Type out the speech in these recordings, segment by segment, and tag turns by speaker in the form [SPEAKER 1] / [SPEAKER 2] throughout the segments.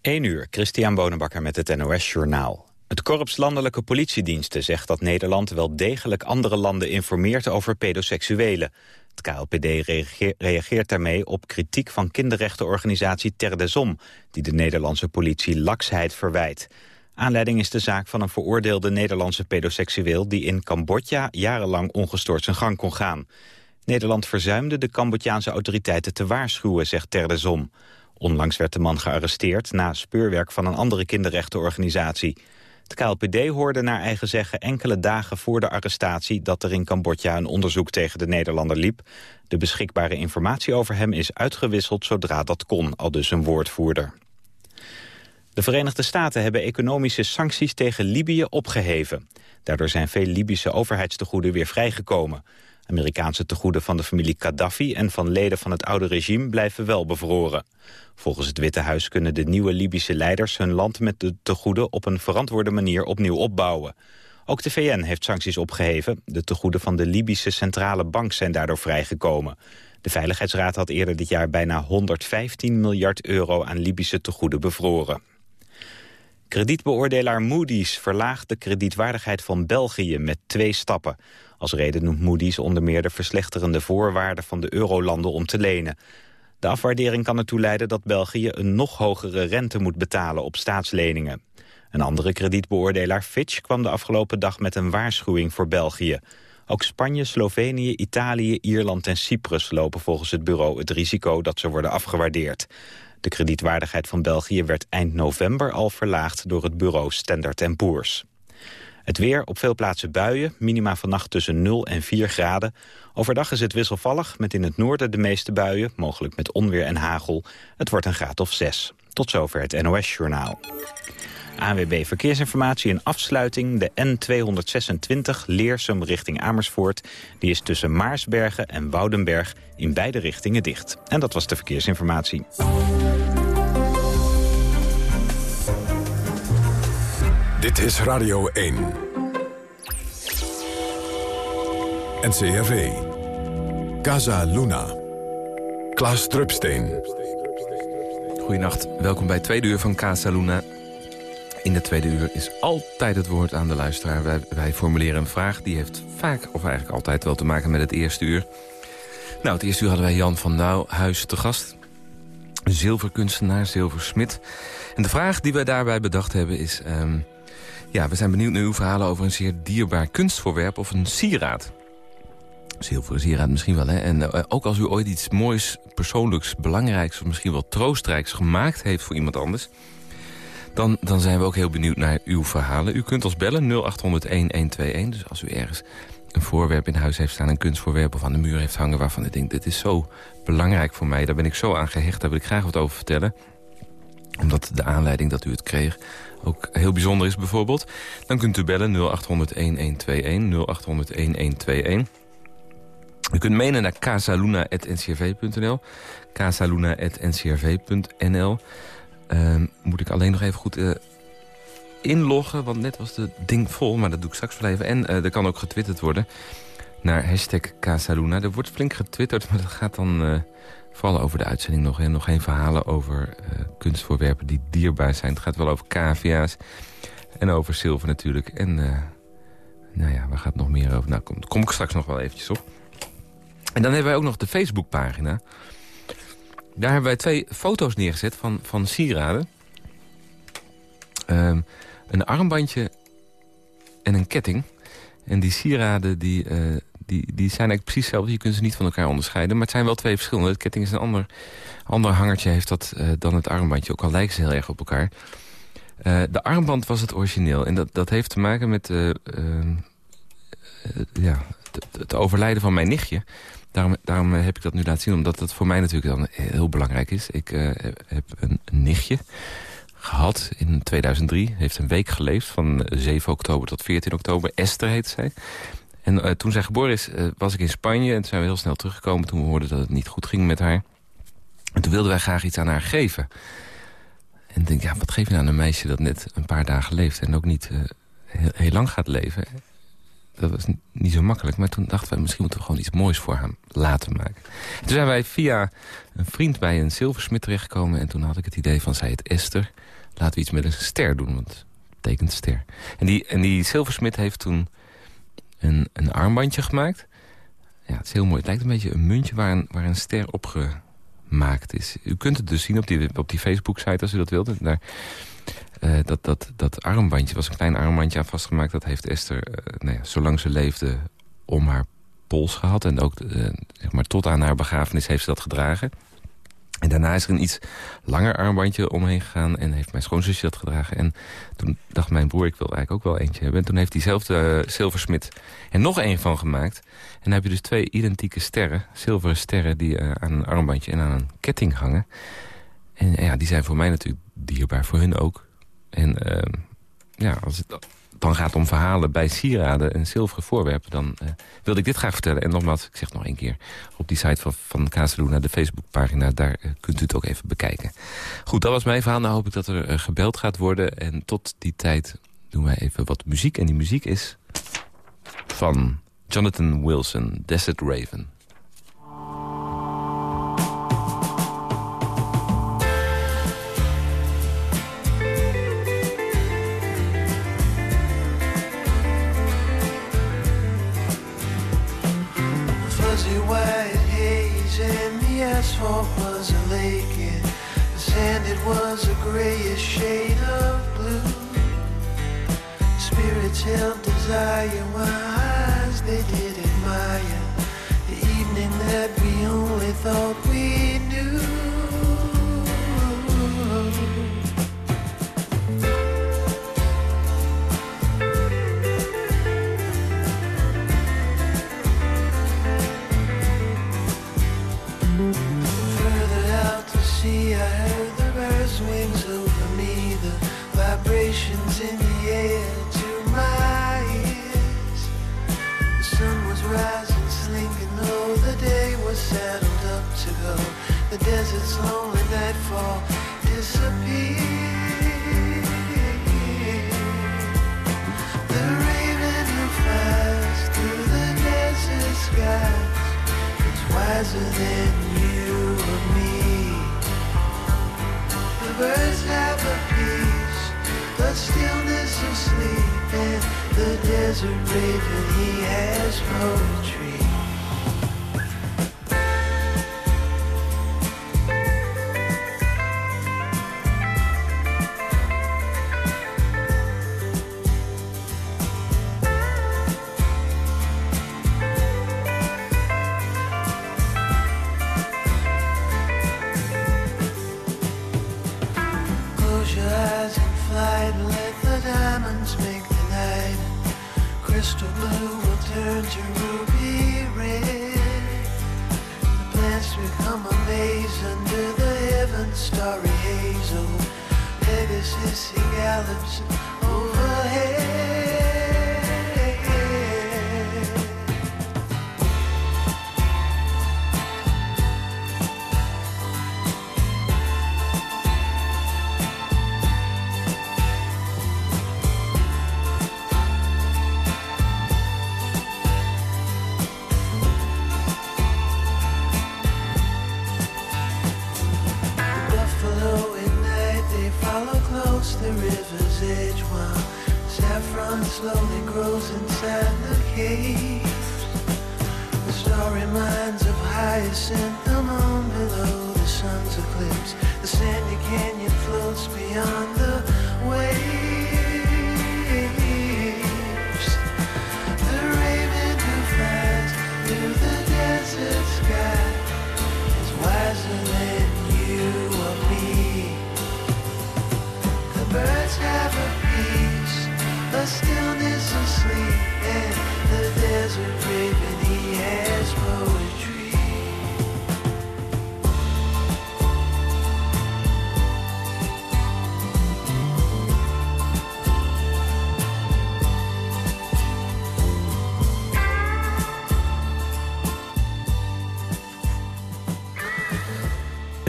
[SPEAKER 1] 1 uur, Christian Bonenbakker met het NOS Journaal. Het Korps Landelijke Politiediensten zegt dat Nederland wel degelijk andere landen informeert over pedoseksuelen. Het KLPD reageert daarmee op kritiek van kinderrechtenorganisatie Ter de Zom, die de Nederlandse politie laksheid verwijt. Aanleiding is de zaak van een veroordeelde Nederlandse pedoseksueel die in Cambodja jarenlang ongestoord zijn gang kon gaan. Nederland verzuimde de Cambodjaanse autoriteiten te waarschuwen, zegt Ter de Zom. Onlangs werd de man gearresteerd na speurwerk van een andere kinderrechtenorganisatie. Het KLPD hoorde naar eigen zeggen enkele dagen voor de arrestatie... dat er in Cambodja een onderzoek tegen de Nederlander liep. De beschikbare informatie over hem is uitgewisseld zodra dat kon, al dus een woordvoerder. De Verenigde Staten hebben economische sancties tegen Libië opgeheven. Daardoor zijn veel Libische overheidstegoeden weer vrijgekomen. Amerikaanse tegoeden van de familie Gaddafi en van leden van het oude regime blijven wel bevroren. Volgens het Witte Huis kunnen de nieuwe Libische leiders hun land met de tegoeden op een verantwoorde manier opnieuw opbouwen. Ook de VN heeft sancties opgeheven. De tegoeden van de Libische Centrale Bank zijn daardoor vrijgekomen. De Veiligheidsraad had eerder dit jaar bijna 115 miljard euro aan Libische tegoeden bevroren. Kredietbeoordelaar Moody's verlaagt de kredietwaardigheid van België met twee stappen. Als reden noemt Moody's onder meer de verslechterende voorwaarden van de eurolanden om te lenen. De afwaardering kan ertoe leiden dat België een nog hogere rente moet betalen op staatsleningen. Een andere kredietbeoordelaar Fitch kwam de afgelopen dag met een waarschuwing voor België. Ook Spanje, Slovenië, Italië, Ierland en Cyprus lopen volgens het bureau het risico dat ze worden afgewaardeerd. De kredietwaardigheid van België werd eind november al verlaagd door het bureau Standard Poor's. Het weer, op veel plaatsen buien, minima vannacht tussen 0 en 4 graden. Overdag is het wisselvallig, met in het noorden de meeste buien, mogelijk met onweer en hagel. Het wordt een graad of 6. Tot zover het NOS-journaal. ANWB Verkeersinformatie in afsluiting. De N226 Leersum richting Amersfoort. Die is tussen Maarsbergen en Woudenberg in beide richtingen dicht. En dat was de verkeersinformatie.
[SPEAKER 2] Dit is Radio 1. NCRV. Casa Luna. Klaas Drupsteen.
[SPEAKER 3] Goedenacht, welkom bij het tweede uur van Casa Luna. In de tweede uur is altijd het woord aan de luisteraar. Wij, formuleren een vraag, die heeft vaak, of eigenlijk altijd wel te maken met het eerste uur. Nou, het eerste uur hadden wij Jan van Nauwhuis te gast. Zilverkunstenaar, zilversmid. En de vraag die wij daarbij bedacht hebben is... Um, ja, we zijn benieuwd naar uw verhalen over een zeer dierbaar kunstvoorwerp of een sieraad. Zilveren sieraad misschien wel, hè? En uh, ook als u ooit iets moois, persoonlijks, belangrijks... of misschien wel troostrijks gemaakt heeft voor iemand anders... Dan, dan zijn we ook heel benieuwd naar uw verhalen. U kunt ons bellen 0800-1121. Dus als u ergens een voorwerp in huis heeft staan... een kunstvoorwerp of aan de muur heeft hangen... waarvan u denkt, dit is zo belangrijk voor mij... daar ben ik zo aan gehecht, daar wil ik graag wat over vertellen. Omdat de aanleiding dat u het kreeg ook heel bijzonder is bijvoorbeeld. Dan kunt u bellen 0800-1121, 0800-1121. U kunt menen naar casaluna.ncrv.nl, casaluna.ncrv.nl. Uh, moet ik alleen nog even goed uh, inloggen, want net was het ding vol. Maar dat doe ik straks wel even. En uh, er kan ook getwitterd worden naar hashtag Casaluna. Er wordt flink getwitterd, maar dat gaat dan vooral over de uitzending nog. En nog geen verhalen over kunstvoorwerpen die dierbaar zijn. Het gaat wel over cavia's en over zilver natuurlijk. En nou ja, waar gaat het nog meer over? Nou, kom, kom ik straks nog wel eventjes op. En dan hebben wij ook nog de Facebookpagina... Daar hebben wij twee foto's neergezet van, van sieraden. Um, een armbandje en een ketting. En die sieraden die, uh, die, die zijn eigenlijk precies hetzelfde. Je kunt ze niet van elkaar onderscheiden. Maar het zijn wel twee verschillende. Het ketting is een ander, ander hangertje heeft dat, uh, dan het armbandje. Ook al lijken ze heel erg op elkaar. Uh, de armband was het origineel. En dat, dat heeft te maken met ehm, ja, het, overlijden van mijn nichtje. Daarom, daarom heb ik dat nu laten zien, omdat dat voor mij natuurlijk dan heel belangrijk is. Ik heb een, nichtje gehad in 2003. Heeft een week geleefd, van 7 oktober tot 14 oktober. Esther heet zij. En uh, toen zij geboren is, uh, was ik in Spanje. En toen zijn we heel snel teruggekomen toen we hoorden dat het niet goed ging met haar. En toen wilden wij graag iets aan haar geven. En ik denk, ja, wat geef je nou aan een meisje dat net een paar dagen leeft... en ook niet heel, heel, lang gaat leven?
[SPEAKER 4] dat was niet zo makkelijk. Maar toen dachten we, misschien moeten we gewoon iets moois voor hem laten maken. toen zijn wij via een vriend bij een zilversmid terechtgekomen. En toen had ik het idee van, zij het Esther, laten we iets met een ster doen. Want het betekent ster. En die, en die zilversmid heeft toen een, een armbandje gemaakt. Ja, het is heel mooi. Lijkt een beetje een muntje waar een, een ster op gemaakt is. U kunt het dus zien op die, op die Facebook-site als u dat wilt. Daar uh, dat, dat, dat armbandje was een klein armbandje aan vastgemaakt. Dat heeft Esther, uh, nou ja, zolang ze leefde, om haar pols gehad. En ook uh, zeg maar, tot aan haar begrafenis heeft ze dat gedragen. En daarna is er een iets langer armbandje omheen gegaan... en heeft mijn schoonzusje dat gedragen. En toen dacht mijn broer, ik wil eigenlijk ook wel eentje hebben. En toen heeft diezelfde zilversmid er nog één van gemaakt. En dan heb je dus twee identieke sterren, zilveren sterren... die aan een armbandje en aan een ketting hangen. En ja, die zijn voor mij natuurlijk dierbaar, voor hun ook. En ehm, ja, als het dan gaat om verhalen bij sieraden en zilveren voorwerpen... dan uh, wilde ik dit graag vertellen. En nogmaals, ik zeg nog één keer... op die site van, van Casaluna, de Facebookpagina... daar uh, kunt u het ook even bekijken. Goed, dat was mijn verhaal. Nou hoop ik dat er uh, gebeld gaat worden. En tot die tijd doen wij even wat muziek. En die muziek is van Jonathan Wilson, Desert Raven. Spirits desire eyes they did admire the evening that we only thought desert's lonely nightfall disappear. The raven who flies through the desert skies is wiser than you or me. The birds have a peace, the stillness of sleep, and the desert raven he has poetry.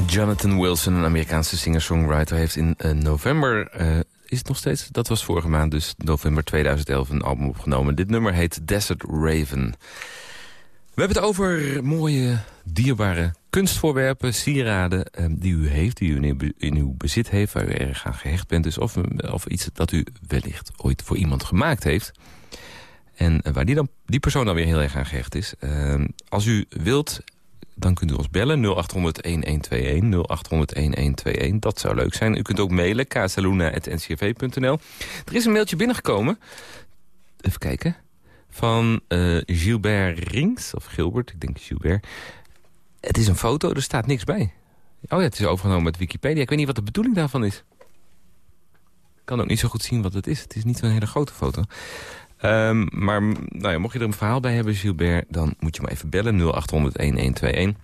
[SPEAKER 4] Jonathan Wilson, een Amerikaanse singer-songwriter... heeft in uh, november uh,
[SPEAKER 3] is het nog steeds? Dat was vorige maand, dus november 2011, een album opgenomen. Dit nummer heet Desert Raven. We hebben het over mooie, dierbare kunstvoorwerpen, sieraden... Eh, die u heeft, die u in, uw bezit heeft, waar u erg aan gehecht bent. Dus of, of iets dat u wellicht ooit voor iemand gemaakt heeft... En waar die, dan, die persoon dan weer heel erg aan gehecht is. Als u wilt dan kunt u ons bellen 0800-1121, 0800-1121. Dat zou leuk zijn. U kunt ook mailen, casaluna.ncv.nl. Er is een mailtje binnengekomen. Even kijken. Van uh, Gilbert Rings, of Gilbert, ik denk Gilbert. Het is een foto, er staat niks bij. Oh ja, het is overgenomen met Wikipedia. Ik weet niet wat de bedoeling daarvan is. Ik kan ook niet zo goed zien wat het is. Het is niet zo'n hele grote foto. Um, maar nou ja, mocht je er een verhaal bij hebben, Gilbert... dan moet je maar even bellen, 0800-1121.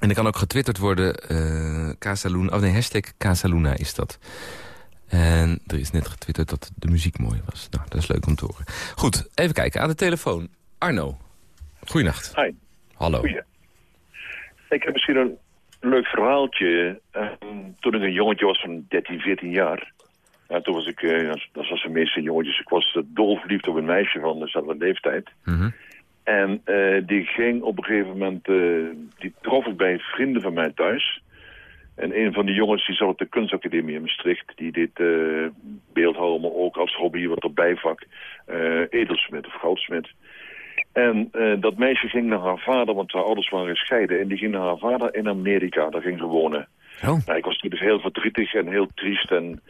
[SPEAKER 3] En er kan ook getwitterd worden, uh, Casaluna, oh nee, hashtag Casaluna is dat. En er is net getwitterd dat de muziek mooi was. Nou, dat is leuk om te horen. Goed, even kijken. Aan de telefoon, Arno. Goeienacht.
[SPEAKER 5] Hi.
[SPEAKER 3] Hallo.
[SPEAKER 5] Goeie. Ik heb misschien een leuk verhaaltje. Uh, toen ik een jongetje was van 13, 14 jaar... Ja, toen was ik, uh, dat was de meeste jongetjes, ik was uh, dolverliefd op een meisje van dezelfde leeftijd.
[SPEAKER 3] Mm
[SPEAKER 5] En uh, die ging op een gegeven moment, die trof ik bij vrienden van mij thuis. En een van die jongens die zat op de kunstacademie in Maastricht. Die deed beeldhouden, maar ook als hobby, wat op bijvak. edelsmid of goudsmid. En dat meisje ging naar haar vader, want haar ouders waren gescheiden. En die ging naar haar vader in Amerika, daar ging ze wonen.
[SPEAKER 3] Oh.
[SPEAKER 5] Nou, ik was natuurlijk heel verdrietig en heel triest en...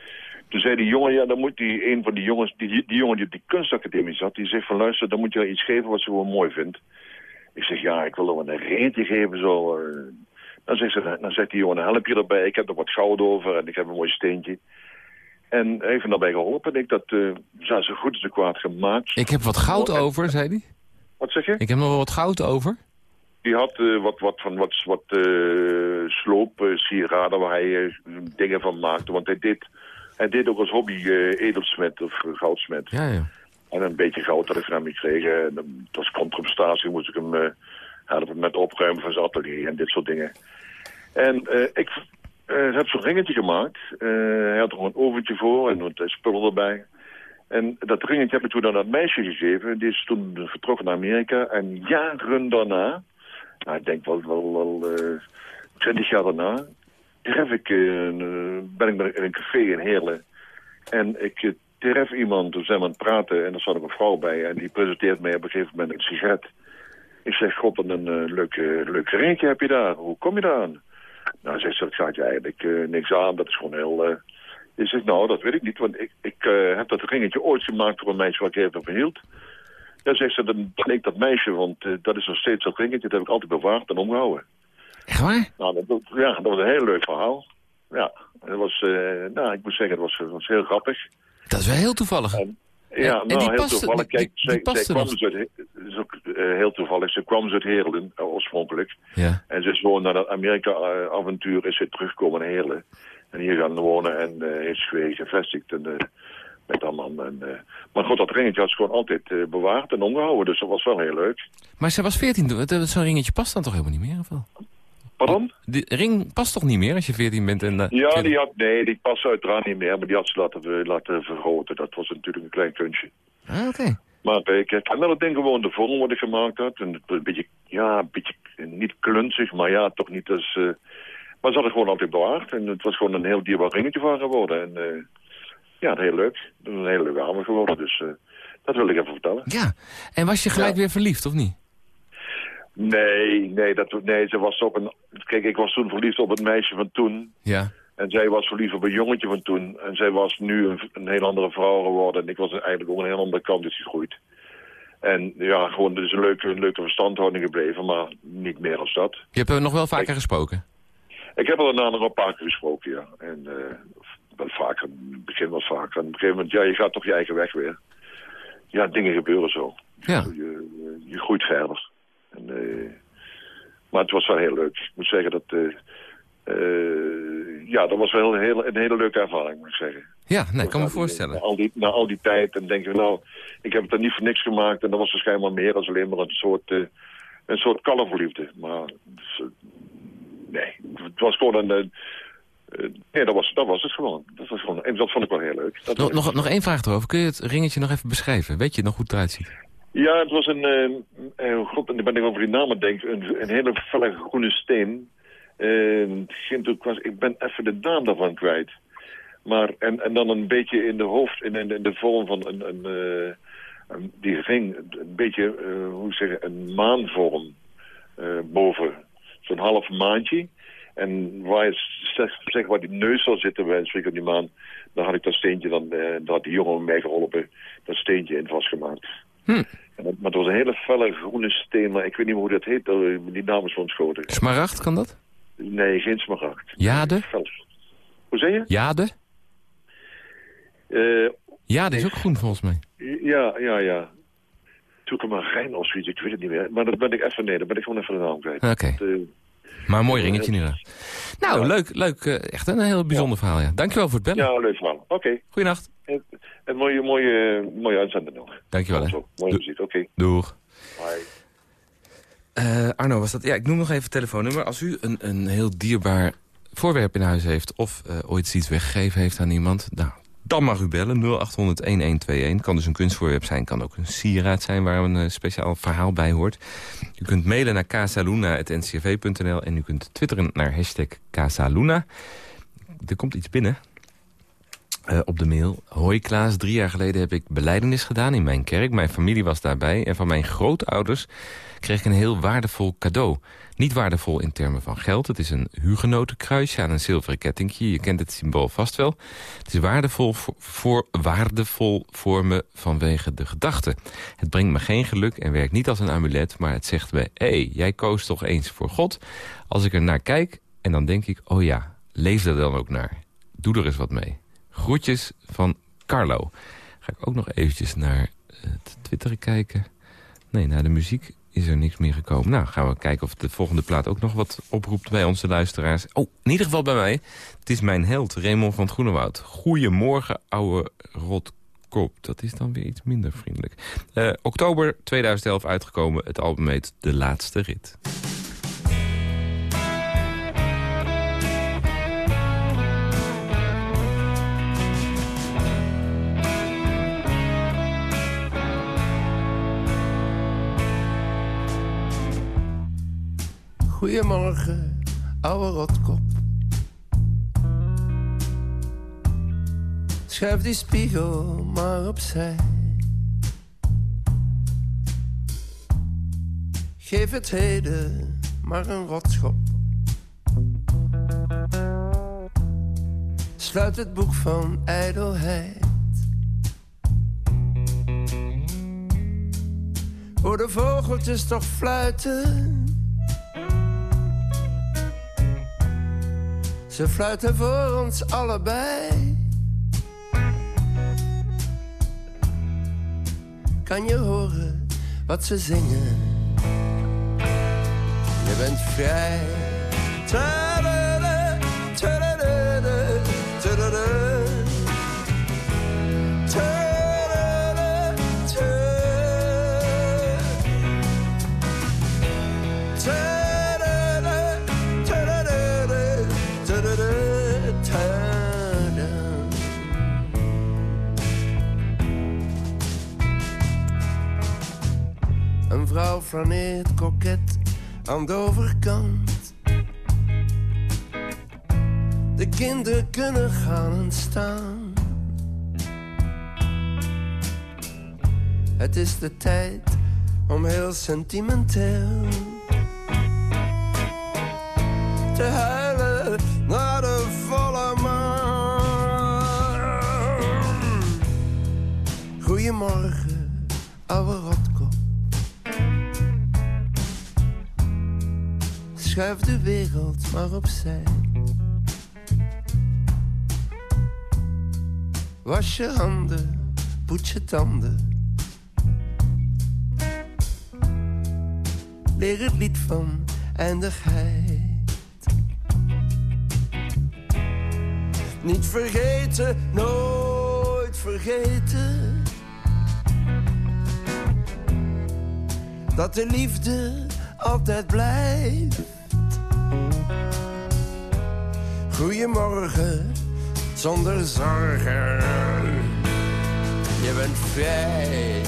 [SPEAKER 5] Toen zei die jongen, ja, dan moet die, een van die jongens, die, die jongen die op die kunstacademie zat, die zegt van luister, dan moet je iets geven wat ze gewoon mooi vindt. Ik zeg, ja, ik wil er een reentje geven, zo. Eh. Dan zegt, ze, dan zegt die jongen, help je erbij, ik heb er wat goud over en ik heb een mooi steentje. En heeft daarbij geholpen en ik dat uh, zo goed als kwaad gemaakt.
[SPEAKER 3] Ik heb wat goud over, zei hij?
[SPEAKER 5] Wat zeg je?
[SPEAKER 3] Ik heb nog wel wat goud over.
[SPEAKER 5] Die had uh, wat, wat, van, wat, wat uh, sloop, sieraden waar hij dingen van maakte. Want hij deed hij deed ook als hobby uh, edelsmet of goudsmet.
[SPEAKER 3] Ja, ja.
[SPEAKER 5] En een beetje goud had ik van hem gekregen. En, als contraprestatie moest ik hem uh, helpen met opruimen van zijn atelier en dit soort dingen. En uh, ik heb zo'n ringetje gemaakt. hij had er gewoon een oventje voor en wat spullen erbij. En dat ringetje heb ik toen aan dat meisje gegeven. Die is toen vertrokken naar Amerika. En jaren daarna, nou, ik denk wel, wel, wel twintig jaar daarna tref ik, uh, ben ik in een café in Heerlen. En ik uh, tref iemand, we zijn aan het praten en er ook een vrouw bij. En die presenteert mij op een gegeven moment een sigaret. Ik zeg, god, wat een uh, leuk, leuk ringetje heb je daar. Hoe kom je daar aan? Nou, zegt ze, dat gaat je eigenlijk niks aan. Dat is gewoon heel... Ik zeg, nou, dat weet ik niet, want ik, ik heb dat ringetje ooit gemaakt door een meisje waar ik even van hield. Ja, zegt ze, dan ben ik dat meisje, want dat is nog steeds dat ringetje. Dat heb ik altijd bewaard en omgehouden.
[SPEAKER 3] Echt waar?
[SPEAKER 5] Nou, dat, ja, dat was een heel leuk verhaal. Ja, dat was, uh, nou, ik moet zeggen, het was, was heel grappig.
[SPEAKER 3] Dat is wel heel toevallig.
[SPEAKER 5] En, ja,
[SPEAKER 3] en
[SPEAKER 5] nou, heel
[SPEAKER 3] paste,
[SPEAKER 5] toevallig. Kijk,
[SPEAKER 3] die, die
[SPEAKER 5] zij, zij kwam dus uit, is ook uh, heel toevallig, ze kwam dus uit Heerlen, uh, oorspronkelijk.
[SPEAKER 3] Ja.
[SPEAKER 5] En ze is gewoon na dat Amerika-avontuur is ze teruggekomen naar Heerlen. En hier gaan wonen en heeft ze weer gevestigd. En, met dat man. En, maar goed, dat ringetje had ze gewoon altijd bewaard en omgehouden. Dus dat was wel heel leuk.
[SPEAKER 3] Maar ze was 14, zo'n ringetje past dan toch helemaal niet meer? Of wel?
[SPEAKER 5] Pardon?
[SPEAKER 3] De ring past toch niet meer als je 14 bent? En, uh,
[SPEAKER 5] ja, die had, nee, die past uiteraard niet meer. Maar die had ze laten, laten vergroten. Dat was natuurlijk een klein kunstje.
[SPEAKER 3] Ah, oké.
[SPEAKER 5] Maar ik ken wel het ding gewoon de vorm wat ik gemaakt had. En een beetje, ja, een beetje niet klunzig, maar ja, toch niet als... Uh, maar ze hadden gewoon altijd bewaard. En het was gewoon een heel dierbaar ringetje van geworden. En uh, ja, heel leuk. Het is een hele leuke avond geworden. Dus uh, dat wil ik even vertellen.
[SPEAKER 3] Ja, en was je gelijk ja. weer verliefd, of niet?
[SPEAKER 5] Nee, nee, dat, nee, ze was op een... Kijk, ik was toen verliefd op het meisje van toen.
[SPEAKER 3] Ja.
[SPEAKER 5] En zij was verliefd op een jongetje van toen. En zij was nu een, een heel andere vrouw geworden. En ik was eigenlijk ook een heel andere kant is gegroeid. En ja, gewoon, is een leuke, een leuke verstandhouding gebleven, maar niet meer als dat.
[SPEAKER 3] Je hebt er nog wel vaker ik, gesproken?
[SPEAKER 5] Ik heb er daarna nog een paar keer gesproken, ja. En uh, wel vaker, in het begin was vaker. En op een gegeven moment, ja, je gaat toch je eigen weg weer. Ja, dingen gebeuren zo.
[SPEAKER 3] Ja.
[SPEAKER 5] Je, je, je groeit verder. En, uh, maar het was wel heel leuk. Ik moet zeggen dat... Uh, uh, ja, dat was wel een hele, een hele leuke ervaring, moet ik zeggen.
[SPEAKER 3] Ja, nee, ik kan me voorstellen.
[SPEAKER 5] Na al, die, na al die tijd en denk je, nou, ik heb het er niet voor niks gemaakt. En dat was waarschijnlijk meer dan alleen maar een soort, uh, een soort kalverliefde. Maar, dus, nee, het was gewoon een, Uh, nee, dat was, dat was het gewoon. Dat, was gewoon. En dat vond ik wel heel leuk. Dat
[SPEAKER 3] nog, nog, nog één vraag erover. Kun je het ringetje nog even beschrijven? Weet je nog hoe het eruit ziet?
[SPEAKER 5] Ja, het was een, uh, uh, god, en ben ik over die namen denk, een, een hele felle groene steen. Uh, ik ben even de naam daarvan kwijt. Maar, en, en dan een beetje in de hoofd, in, in, de vorm van een, een, uh, een die ring, een beetje, hoe zeg een maanvorm boven. Zo'n half maandje. En waar je zeg, waar die neus zal zitten bij een die maan, dan had ik dat steentje, dan, uh, had die jongen mij geholpen, dat steentje in vastgemaakt. Hm. Maar het was een hele felle groene steen, maar ik weet niet meer hoe dat heet, die naam is van schoten.
[SPEAKER 3] Smaragd, kan dat?
[SPEAKER 5] Nee, geen smaragd.
[SPEAKER 3] Jade?
[SPEAKER 5] Hoe zeg je?
[SPEAKER 3] Jade?
[SPEAKER 5] Uh,
[SPEAKER 3] ja, dat is ook groen volgens mij.
[SPEAKER 5] Ja, ja, ja. Rijn of zoiets, ik weet het niet meer. Maar dat ben ik even, nee, dat ben ik gewoon even de naam kwijt.
[SPEAKER 3] Oké. Okay. Maar een mooi ringetje nu dan. Nou, ja. leuk, leuk. Uh, echt een heel bijzonder ja. verhaal, ja. Dankjewel voor het bellen.
[SPEAKER 5] Ja, leuk verhaal. Oké. Okay.
[SPEAKER 3] Goeienacht.
[SPEAKER 5] En, en mooie, mooie, mooie uitzending nog.
[SPEAKER 3] Dankjewel, hè.
[SPEAKER 5] Mooie muziek, oké.
[SPEAKER 3] Doeg.
[SPEAKER 5] Bye.
[SPEAKER 3] Uh, Arno, was dat? Ja, ik noem nog even het telefoonnummer. Als u een, een heel dierbaar voorwerp in huis heeft... of uh, ooit iets weggegeven heeft aan iemand... Nou, dan mag u bellen, 0800-1121. Kan dus een kunstvoorwerp zijn, kan ook een sieraad zijn... waar een uh, speciaal verhaal bij hoort. U kunt mailen naar casaluna.ncv.nl... en u kunt twitteren naar hashtag Casaluna. Er komt iets binnen uh, op de mail. Hoi Klaas, drie jaar geleden heb ik beleidenis gedaan in mijn kerk. Mijn familie was daarbij en van mijn grootouders kreeg ik een heel waardevol cadeau. Niet waardevol in termen van geld. Het is een hugenotenkruisje aan een zilveren kettingje. Je kent het symbool vast wel. Het is waardevol voor, waardevol voor me vanwege de gedachte. Het brengt me geen geluk en werkt niet als een amulet... maar het zegt me, hé, hey, jij koos toch eens voor God? Als ik er naar kijk en dan denk ik, oh ja, leef er dan ook naar. Doe er eens wat mee. Groetjes van Carlo. Ga ik ook nog eventjes naar het Twitter kijken. Nee, naar de muziek is er niks meer gekomen. Nou, gaan we kijken of de volgende plaat ook nog wat oproept bij onze luisteraars. Oh, in ieder geval bij mij. Het is mijn held, Raymond van Groenewoud. Goedemorgen, ouwe rotkop. Dat is dan weer iets minder vriendelijk. Uh, oktober 2011 uitgekomen. Het album heet De Laatste Rit.
[SPEAKER 6] Goedemorgen, ouwe rotkop. Schuif die spiegel maar opzij. Geef het heden maar een rotschop. Sluit het boek van ijdelheid. Hoor de vogeltjes toch fluiten Ze fluiten voor ons allebei. Kan je horen wat ze zingen? Je bent vrij. Vrouw flaneert koket aan de overkant. De kinderen kunnen gaan en staan. Het is de tijd om heel sentimenteel te huilen naar de volle maan. Goedemorgen, ouwe Schuif de wereld maar opzij. Was je handen, poets je tanden. Leer het lied van eindigheid. Niet vergeten, nooit vergeten. Dat de liefde altijd blijft Goedemorgen, zonder zorgen. Je bent vrij.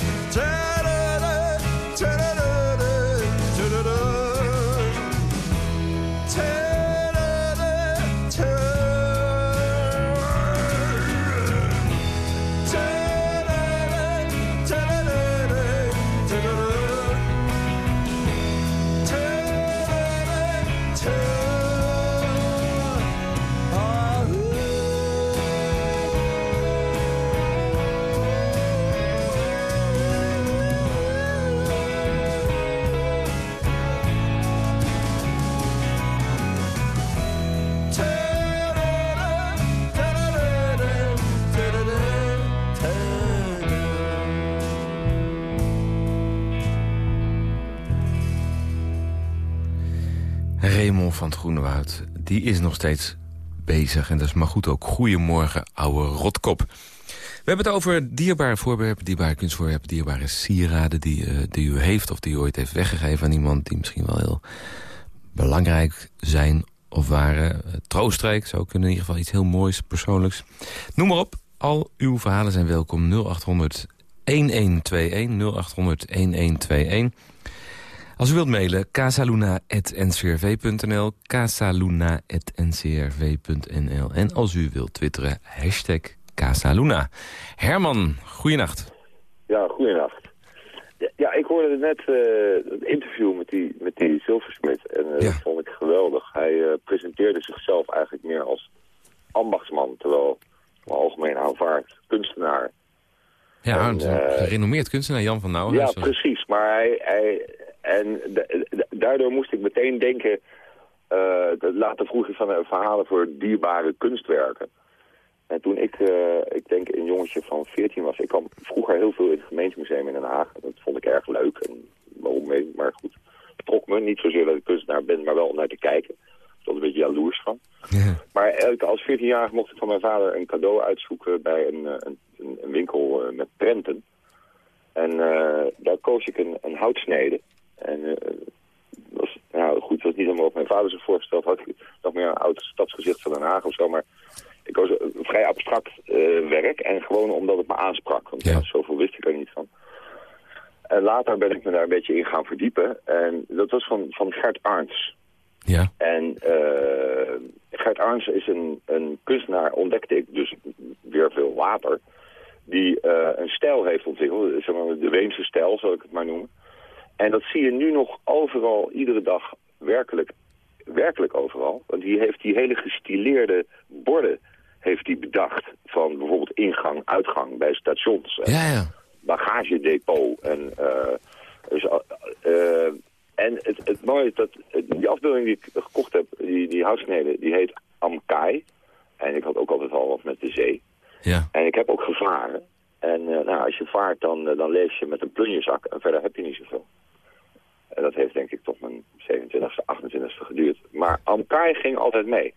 [SPEAKER 3] Raymond van het Groenewoud, die is nog steeds bezig. En dat is maar goed ook. Goedemorgen, ouwe rotkop. We hebben het over dierbare voorwerpen, dierbare kunstvoorwerpen... dierbare sieraden die, eh, die u heeft of die u ooit heeft weggegeven aan iemand... die misschien wel heel belangrijk zijn of waren. Uh, troostrijk zou kunnen in ieder geval iets heel moois, persoonlijks. Noem maar op, al uw verhalen zijn welkom. 0800 1121 0800 1121. Als u wilt mailen, casaluna.ncrv.nl, casaluna.ncrv.nl. En als u wilt twitteren, hashtag Casaluna. Herman, goeienacht.
[SPEAKER 7] Ja, goeienacht. Ja, ja, ik hoorde net uh, het interview met die, met die Zilversmid. En uh,
[SPEAKER 3] Ja.
[SPEAKER 7] dat vond ik geweldig. Hij uh, presenteerde zichzelf eigenlijk meer als ambachtsman. Terwijl algemeen aanvaard kunstenaar.
[SPEAKER 3] Ja,
[SPEAKER 7] En,
[SPEAKER 3] een
[SPEAKER 7] eh,
[SPEAKER 3] gerenommeerd kunstenaar Jan van
[SPEAKER 7] ja,
[SPEAKER 3] Nouwenhuis.
[SPEAKER 7] precies. Maar hij... hij en da- da- daardoor moest ik meteen denken... dat later vroeg ik van eh, verhalen voor dierbare kunstwerken. En toen ik, eh, ik denk een jongetje van 14 was, ik kwam vroeger heel veel in het gemeentemuseum in Den Haag. Dat vond ik erg leuk en waarom mee, maar goed. Het trok me niet zozeer dat ik kunstenaar ben, maar wel om naar te kijken. Ik was een beetje jaloers van.
[SPEAKER 3] Ja.
[SPEAKER 7] Maar elke, als 14-jarige mocht ik van mijn vader een cadeau uitzoeken bij een, een, winkel met prenten. En daar koos ik een, een houtsnede. En eh, was, nou goed, dat was niet helemaal wat mijn vader zich voorgesteld had. Nog meer een oud stadsgezicht van Den Haag of zo. Maar ik koos een vrij abstract eh, werk. En gewoon omdat het me aansprak. Want
[SPEAKER 3] Ja.
[SPEAKER 7] zoveel wist ik er niet van. En later ben ik me daar een beetje in gaan verdiepen. En dat was van, van Gert Arns.
[SPEAKER 3] Ja,
[SPEAKER 7] En eh, Gert Arns is een, een kunstenaar, ontdekte ik dus weer veel later, die eh, een stijl heeft ontwikkeld, zeg maar de Weense stijl, zal ik het maar noemen. En dat zie je nu nog overal, iedere dag, werkelijk, werkelijk overal. Want die heeft die hele gestileerde borden heeft hij bedacht van bijvoorbeeld ingang, uitgang bij stations. En
[SPEAKER 3] ja, ja.
[SPEAKER 7] bagagedepot. En, eh, dus, eh, en het, het mooie is dat eh, die afbeelding die ik gekocht heb, die, die houtsnede, die heet Amkai. En ik had ook altijd al wat met de zee.
[SPEAKER 3] ja.
[SPEAKER 7] En ik heb ook gevaren. En nou, als je vaart, dan, dan leef je met een plunjezak. En verder heb je niet zoveel. En dat heeft denk ik tot mijn 27e, 28e geduurd. Maar Amkai ging altijd mee.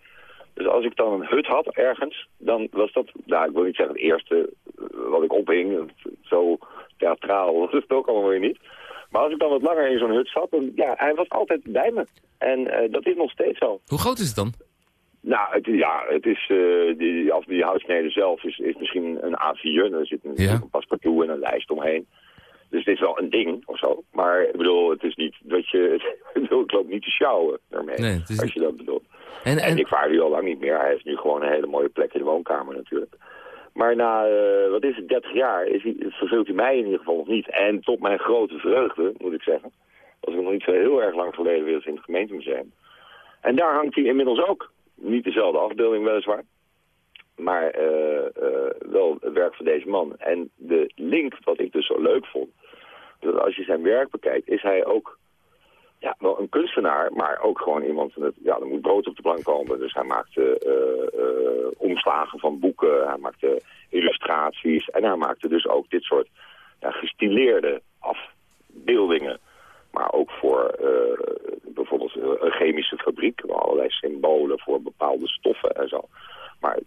[SPEAKER 7] Dus als ik dan een hut had ergens, dan was dat, nou ik wil niet zeggen het eerste eh, wat ik ophing. Zo theatraal was het ook allemaal weer niet. Maar als ik dan wat langer in zo'n hut zat, dan, ja, hij was altijd bij me. En eh, dat is nog steeds zo.
[SPEAKER 3] Hoe groot is het dan?
[SPEAKER 7] Nou, het, ja, het is, eh, die, als die houtsnede zelf is, is misschien een A4. Er zit een,
[SPEAKER 3] Ja.
[SPEAKER 7] een paspartout en een lijst omheen. Dus het is wel een ding of zo. Maar ik bedoel, het is niet dat je... Ik bedoel, ik loop niet te sjouwen daarmee,
[SPEAKER 3] Nee,
[SPEAKER 7] als
[SPEAKER 3] niet-
[SPEAKER 7] je dat bedoelt.
[SPEAKER 3] En,
[SPEAKER 7] En
[SPEAKER 3] en,
[SPEAKER 7] ik vaar nu al lang niet meer. Hij heeft nu gewoon een hele mooie plek in de woonkamer natuurlijk. Maar na, eh, wat is het, 30 jaar, is hij, verveelt hij mij in ieder geval nog niet. En tot mijn grote vreugde, moet ik zeggen. Was ik nog niet zo heel erg lang geleden weer eens in het gemeentemuseum. En daar hangt hij inmiddels ook. Niet dezelfde afbeelding weliswaar. Maar eh, eh, wel het werk van deze man. En de link, wat ik dus zo leuk vond... als je zijn werk bekijkt, is hij ook ja, wel een kunstenaar, maar ook gewoon iemand... Met, ja, er moet brood op de plank komen. Dus hij maakte eh, eh, omslagen van boeken, hij maakte illustraties... en hij maakte dus ook dit soort ja, gestileerde afbeeldingen. Maar ook voor eh, bijvoorbeeld een chemische fabriek... waar allerlei symbolen voor bepaalde stoffen en zo. Maar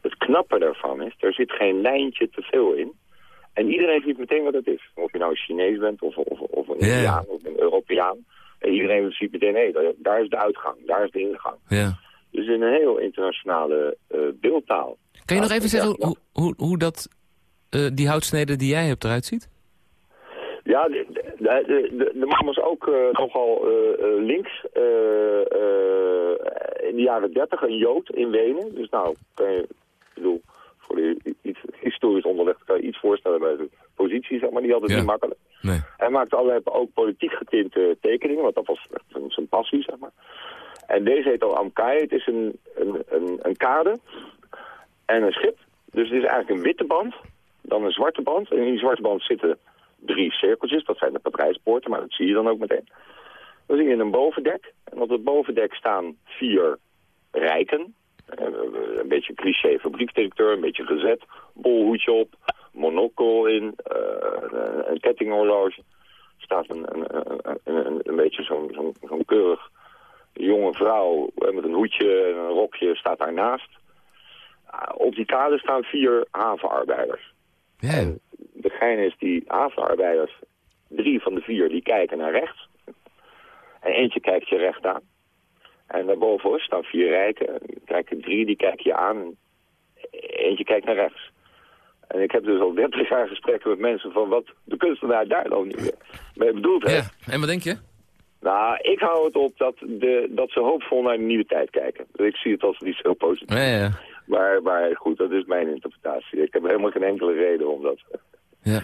[SPEAKER 7] het knappe daarvan is, er zit geen lijntje te veel in... En iedereen ziet meteen wat het is. Of je nou een Chinees bent of, of, of een. Indiaan of een Europeaan. En iedereen ziet meteen, hé, daar- daar is de uitgang, daar is de ingang.
[SPEAKER 3] ja.
[SPEAKER 7] Dus in een heel internationale uh, beeldtaal.
[SPEAKER 3] Kan je nog even zeggen hoe, hoe, hoe dat, uh, die houtsnede die jij hebt eruit ziet?
[SPEAKER 7] Ja, de, de, de, de man was ook uh, nogal links. in de jaren dertig, een Jood in Wenen. Dus nou, kan je, ik bedoel, voor de iets historisch onderlegd kan je iets voorstellen bij de positie, zeg maar. Die had het niet makkelijk.
[SPEAKER 3] Nee.
[SPEAKER 7] Hij maakte allerlei ook politiek getinte tekeningen, want dat was zijn passie, zeg maar. En deze heet al Amkai. Het is een, een, een, een kade en een schip. Dus het is eigenlijk een witte band, dan een zwarte band. En in die zwarte band zitten drie cirkeltjes. Dat zijn de patrijspoorten, maar dat zie je dan ook meteen. Dan zie je een bovendek. En op het bovendek staan vier rijken. Eh, een beetje cliché fabrieksdirecteur, een beetje gezet. Bolhoedje op, monocle in, uh, een kettinghorloge. Er staat een, een, een, een, beetje zo'n zo'n keurig jonge vrouw met een hoedje en een rokje staat daarnaast. Op die kade staan vier havenarbeiders.
[SPEAKER 3] Ja.
[SPEAKER 7] de gein is die havenarbeiders, drie van de vier, die kijken naar rechts. En eentje kijkt je recht aan. En daarboven staan vier rijken. Kijken drie, die kijken je aan. Eentje kijkt naar rechts. En ik heb dus al 30 jaar gesprekken met mensen van wat de kunstenaar daar dan nu mee bedoeld heeft.
[SPEAKER 3] Ja, en wat denk je?
[SPEAKER 7] Nou, ik hou het op dat, de, dat ze hoopvol naar de nieuwe tijd kijken. Dus ik zie het als iets heel positief.
[SPEAKER 3] Ja, ja.
[SPEAKER 7] Maar, maar goed, dat is mijn interpretatie. Ik heb helemaal geen enkele reden om dat...
[SPEAKER 3] Ja.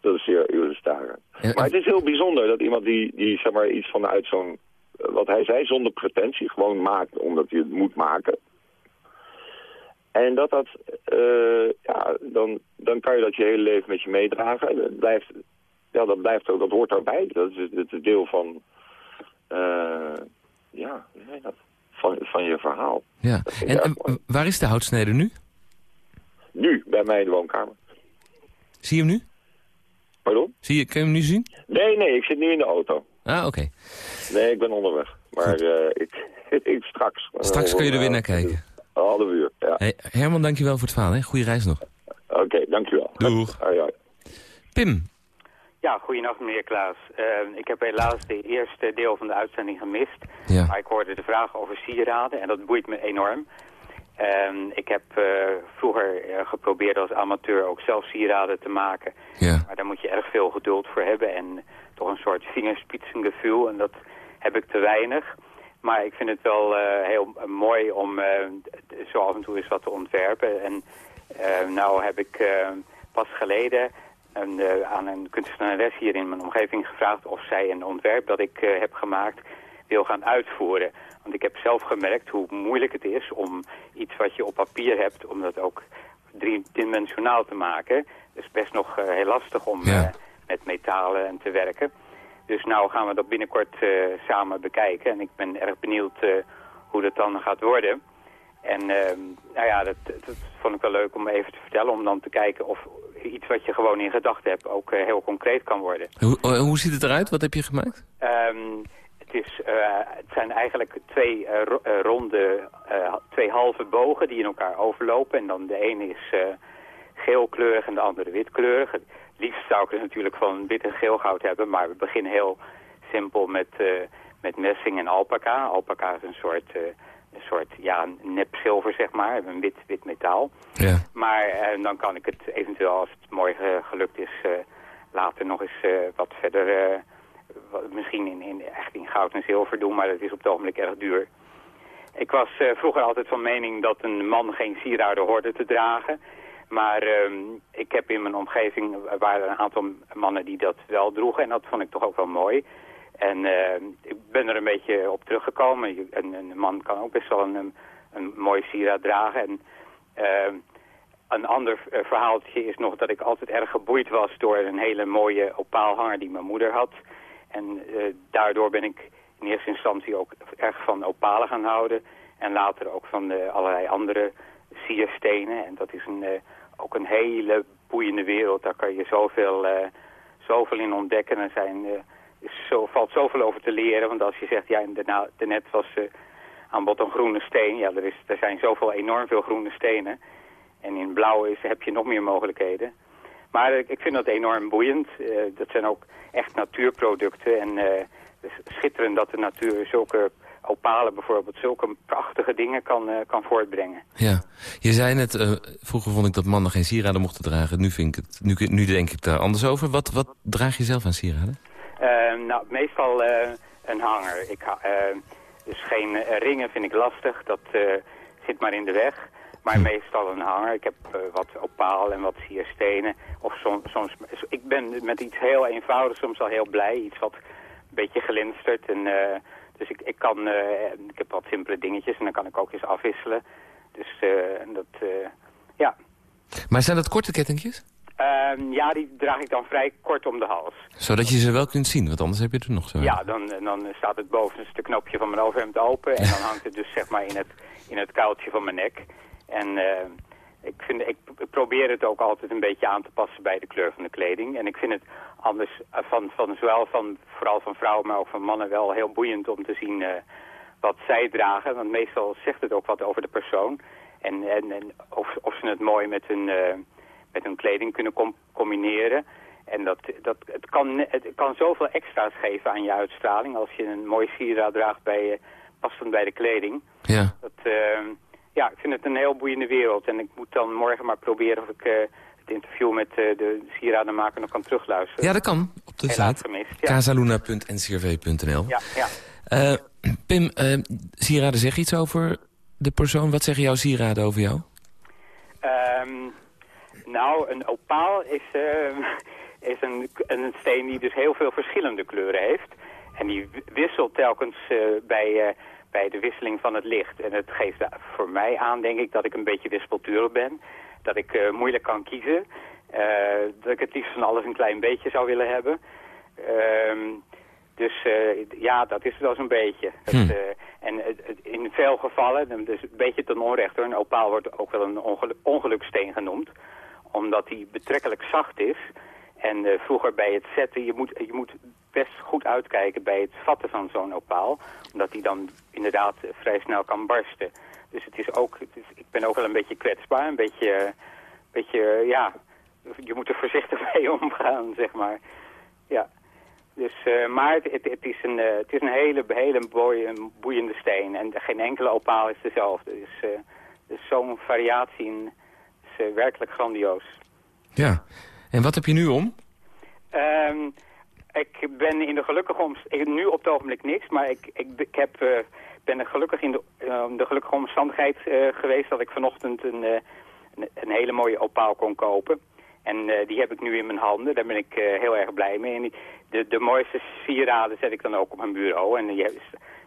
[SPEAKER 7] Dat is zeer uren staren. Ja, maar het is heel bijzonder dat iemand die, die zeg maar, iets vanuit zo'n... Wat hij zei, zonder pretentie, gewoon maakt omdat hij het moet maken. En dat dat, uh, ja, dan, dan kan je dat je hele leven met je meedragen. Dat blijft, ja, dat blijft ook, dat hoort daarbij. Dat is, is deel van, uh, ja, dat, van, van je verhaal.
[SPEAKER 3] Ja, en, en waar is de houtsnede nu?
[SPEAKER 7] Nu, bij mij in de woonkamer.
[SPEAKER 3] Zie je hem nu?
[SPEAKER 7] Pardon?
[SPEAKER 3] Zie je, kun je hem nu zien?
[SPEAKER 7] Nee, nee, ik zit nu in de auto.
[SPEAKER 3] Ah, oké.
[SPEAKER 7] Nee, ik ben onderweg. Maar uh, ik, ik straks...
[SPEAKER 3] Straks kun je er weer naar kijken.
[SPEAKER 7] Half uur, ja.
[SPEAKER 3] Hey, Herman, dankjewel voor het verhaal. Hè? Goeie reis nog.
[SPEAKER 7] Oké, okay, dankjewel.
[SPEAKER 3] Doeg. Pim.
[SPEAKER 8] Ja, goeienacht meneer Klaas. Uh, ik heb helaas de eerste deel van de uitzending gemist.
[SPEAKER 3] Ja.
[SPEAKER 8] Maar ik hoorde de vraag over sieraden en dat boeit me enorm. Ik heb uh, vroeger geprobeerd als amateur ook zelf sieraden te maken.
[SPEAKER 3] Ja.
[SPEAKER 8] Maar daar moet je erg veel geduld voor hebben en toch een soort vingerspitsengevoel. En dat heb ik te weinig. Maar ik vind het wel uh, heel mooi om uh, zo af en toe eens wat te ontwerpen. En nou heb ik pas geleden een, aan een kunstenares hier in mijn omgeving gevraagd... of zij een ontwerp dat ik heb gemaakt wil gaan uitvoeren. Want ik heb zelf gemerkt hoe moeilijk het is om iets wat je op papier hebt... om dat ook driedimensionaal te maken. Het is best nog heel lastig om
[SPEAKER 3] ja.
[SPEAKER 8] met metalen te werken... Dus nou gaan we dat binnenkort uh, samen bekijken. En ik ben erg benieuwd hoe dat dan gaat worden. En uh, nou ja, dat, dat, vond ik wel leuk om even te vertellen. Om dan te kijken of iets wat je gewoon in gedachten hebt ook heel concreet kan worden.
[SPEAKER 3] Hoe, hoe ziet het eruit? Wat heb je gemaakt?
[SPEAKER 8] Um, het, is, het zijn eigenlijk twee ronde, twee halve bogen die in elkaar overlopen. En dan de ene is geelkleurig en de andere witkleurig liefst zou ik het natuurlijk van wit en geel goud hebben, maar we beginnen heel simpel met, uh, met messing en alpaca. Alpaca is een soort, uh, een soort ja, nep zilver, zeg maar, een wit, wit metaal.
[SPEAKER 3] Ja.
[SPEAKER 8] Maar uh, dan kan ik het eventueel, als het mooi gelukt is, later nog eens wat verder, misschien in, in, echt in goud en zilver doen, maar dat is op het ogenblik erg duur. Ik was vroeger altijd van mening dat een man geen sieraden hoorde te dragen. Maar um, ik heb in mijn omgeving waren een aantal mannen die dat wel droegen. En dat vond ik toch ook wel mooi. En uh, ik ben er een beetje op teruggekomen. Een, een man kan ook best wel een, een, mooi sieraad dragen. En uh, een ander verhaaltje is nog dat ik altijd erg geboeid was door een hele mooie opaalhanger die mijn moeder had. En uh, daardoor ben ik in eerste instantie ook erg van opalen gaan houden. En later ook van de allerlei andere sierstenen. En dat is een, uh, ook een hele boeiende wereld. Daar kan je zoveel, zoveel in ontdekken. Er zijn, zo, valt zoveel over te leren. Want als je zegt, ja, daarnet was aan bod een groene steen. Ja, er, is, er zijn zoveel enorm veel groene stenen. En in blauw is, heb je nog meer mogelijkheden. Maar ik vind dat enorm boeiend. dat zijn ook echt natuurproducten. En is schitterend dat de natuur zulke opalen bijvoorbeeld zulke prachtige dingen kan, kan voortbrengen.
[SPEAKER 3] Ja, je zei net, vroeger vond ik dat mannen geen sieraden mochten dragen. Nu, vind ik het, nu, nu denk ik daar anders over. Wat, wat draag je zelf aan sieraden?
[SPEAKER 8] nou, meestal een hanger. Ik, dus geen ringen vind ik lastig, dat zit maar in de weg. Maar hm. meestal een hanger. Ik heb uh, wat opaal en wat sierstenen. Of soms, soms, ik ben met iets heel eenvoudigs soms al heel blij. Iets wat een beetje glinstert. En, uh, dus ik, ik kan, uh, ik heb wat simpele dingetjes en dan kan ik ook eens afwisselen. Dus dat, ja.
[SPEAKER 3] Maar zijn dat korte kettingjes?
[SPEAKER 8] Ehm, ja, die draag ik dan vrij kort om de hals.
[SPEAKER 3] Zodat je ze wel kunt zien, want anders heb je er nog zo.
[SPEAKER 8] Ja, dan, dan staat het bovenste knopje van mijn overhemd open. En dan hangt het dus zeg maar in het, in het kuiltje van mijn nek. En uh, ik, vind, ik probeer het ook altijd een beetje aan te passen bij de kleur van de kleding. En ik vind het anders eh, van, van zowel van, vooral van vrouwen, maar ook van mannen wel heel boeiend om te zien uh, wat zij dragen. Want meestal zegt het ook wat over de persoon. En, en, en of, of ze het mooi met hun, uh, met hun kleding kunnen com combineren. En dat, dat, het, kan, het kan zoveel extra's geven aan je uitstraling als je een mooi sieraad draagt bij, passend bij de kleding.
[SPEAKER 3] Ja.
[SPEAKER 8] Dat, ja, ik vind het een heel boeiende wereld. En ik moet dan morgen maar proberen of ik uh, het interview met uh, de sieradenmaker nog kan terugluisteren.
[SPEAKER 3] Ja, dat kan. Op de site. Ja. casaluna.ncrv.nl
[SPEAKER 8] Ja, ja.
[SPEAKER 3] Uh, Pim, sieraden zeg iets over de persoon. Wat zeggen jouw sieraden over jou?
[SPEAKER 8] Um, nou, een opaal is, is een, een steen die dus heel veel verschillende kleuren heeft. En die wisselt telkens bij bij de wisseling van het licht. En het geeft voor mij aan, denk ik, dat ik een beetje wispelturig ben. Dat ik uh, moeilijk kan kiezen. Uh, dat ik het liefst van alles een klein beetje zou willen hebben. Uh, dus uh, ja, dat is het wel zo'n beetje. Hm. Het, en in veel gevallen, dus een beetje ten onrechte, een opaal wordt ook wel een ongel ongeluksteen genoemd. Omdat hij betrekkelijk zacht is. En vroeger bij het zetten, je moet, je moet best goed uitkijken bij het vatten van zo'n opaal. Omdat die dan inderdaad vrij snel kan barsten. Dus het is ook, het is, ik ben ook wel een beetje kwetsbaar. Een beetje, beetje ja, je moet er voorzichtig mee omgaan, zeg maar. Ja. Dus, uh, maar het, het, het, is een, uh, het is een hele, hele boeie, boeiende steen. En geen enkele opaal is dezelfde. Dus, uh, dus zo'n variatie in, is werkelijk grandioos.
[SPEAKER 3] Ja. En wat heb je nu om?
[SPEAKER 8] Um, ik ben in de gelukkige omstandigheid, nu op het ogenblik niks, maar ik, ik, ik heb, uh, ben er gelukkig in de, uh, de gelukkige omstandigheid uh, geweest dat ik vanochtend een, een, een, hele mooie opaal kon kopen. En die heb ik nu in mijn handen, daar ben ik heel erg blij mee. En die, de, de mooiste sieraden zet ik dan ook op mijn bureau en die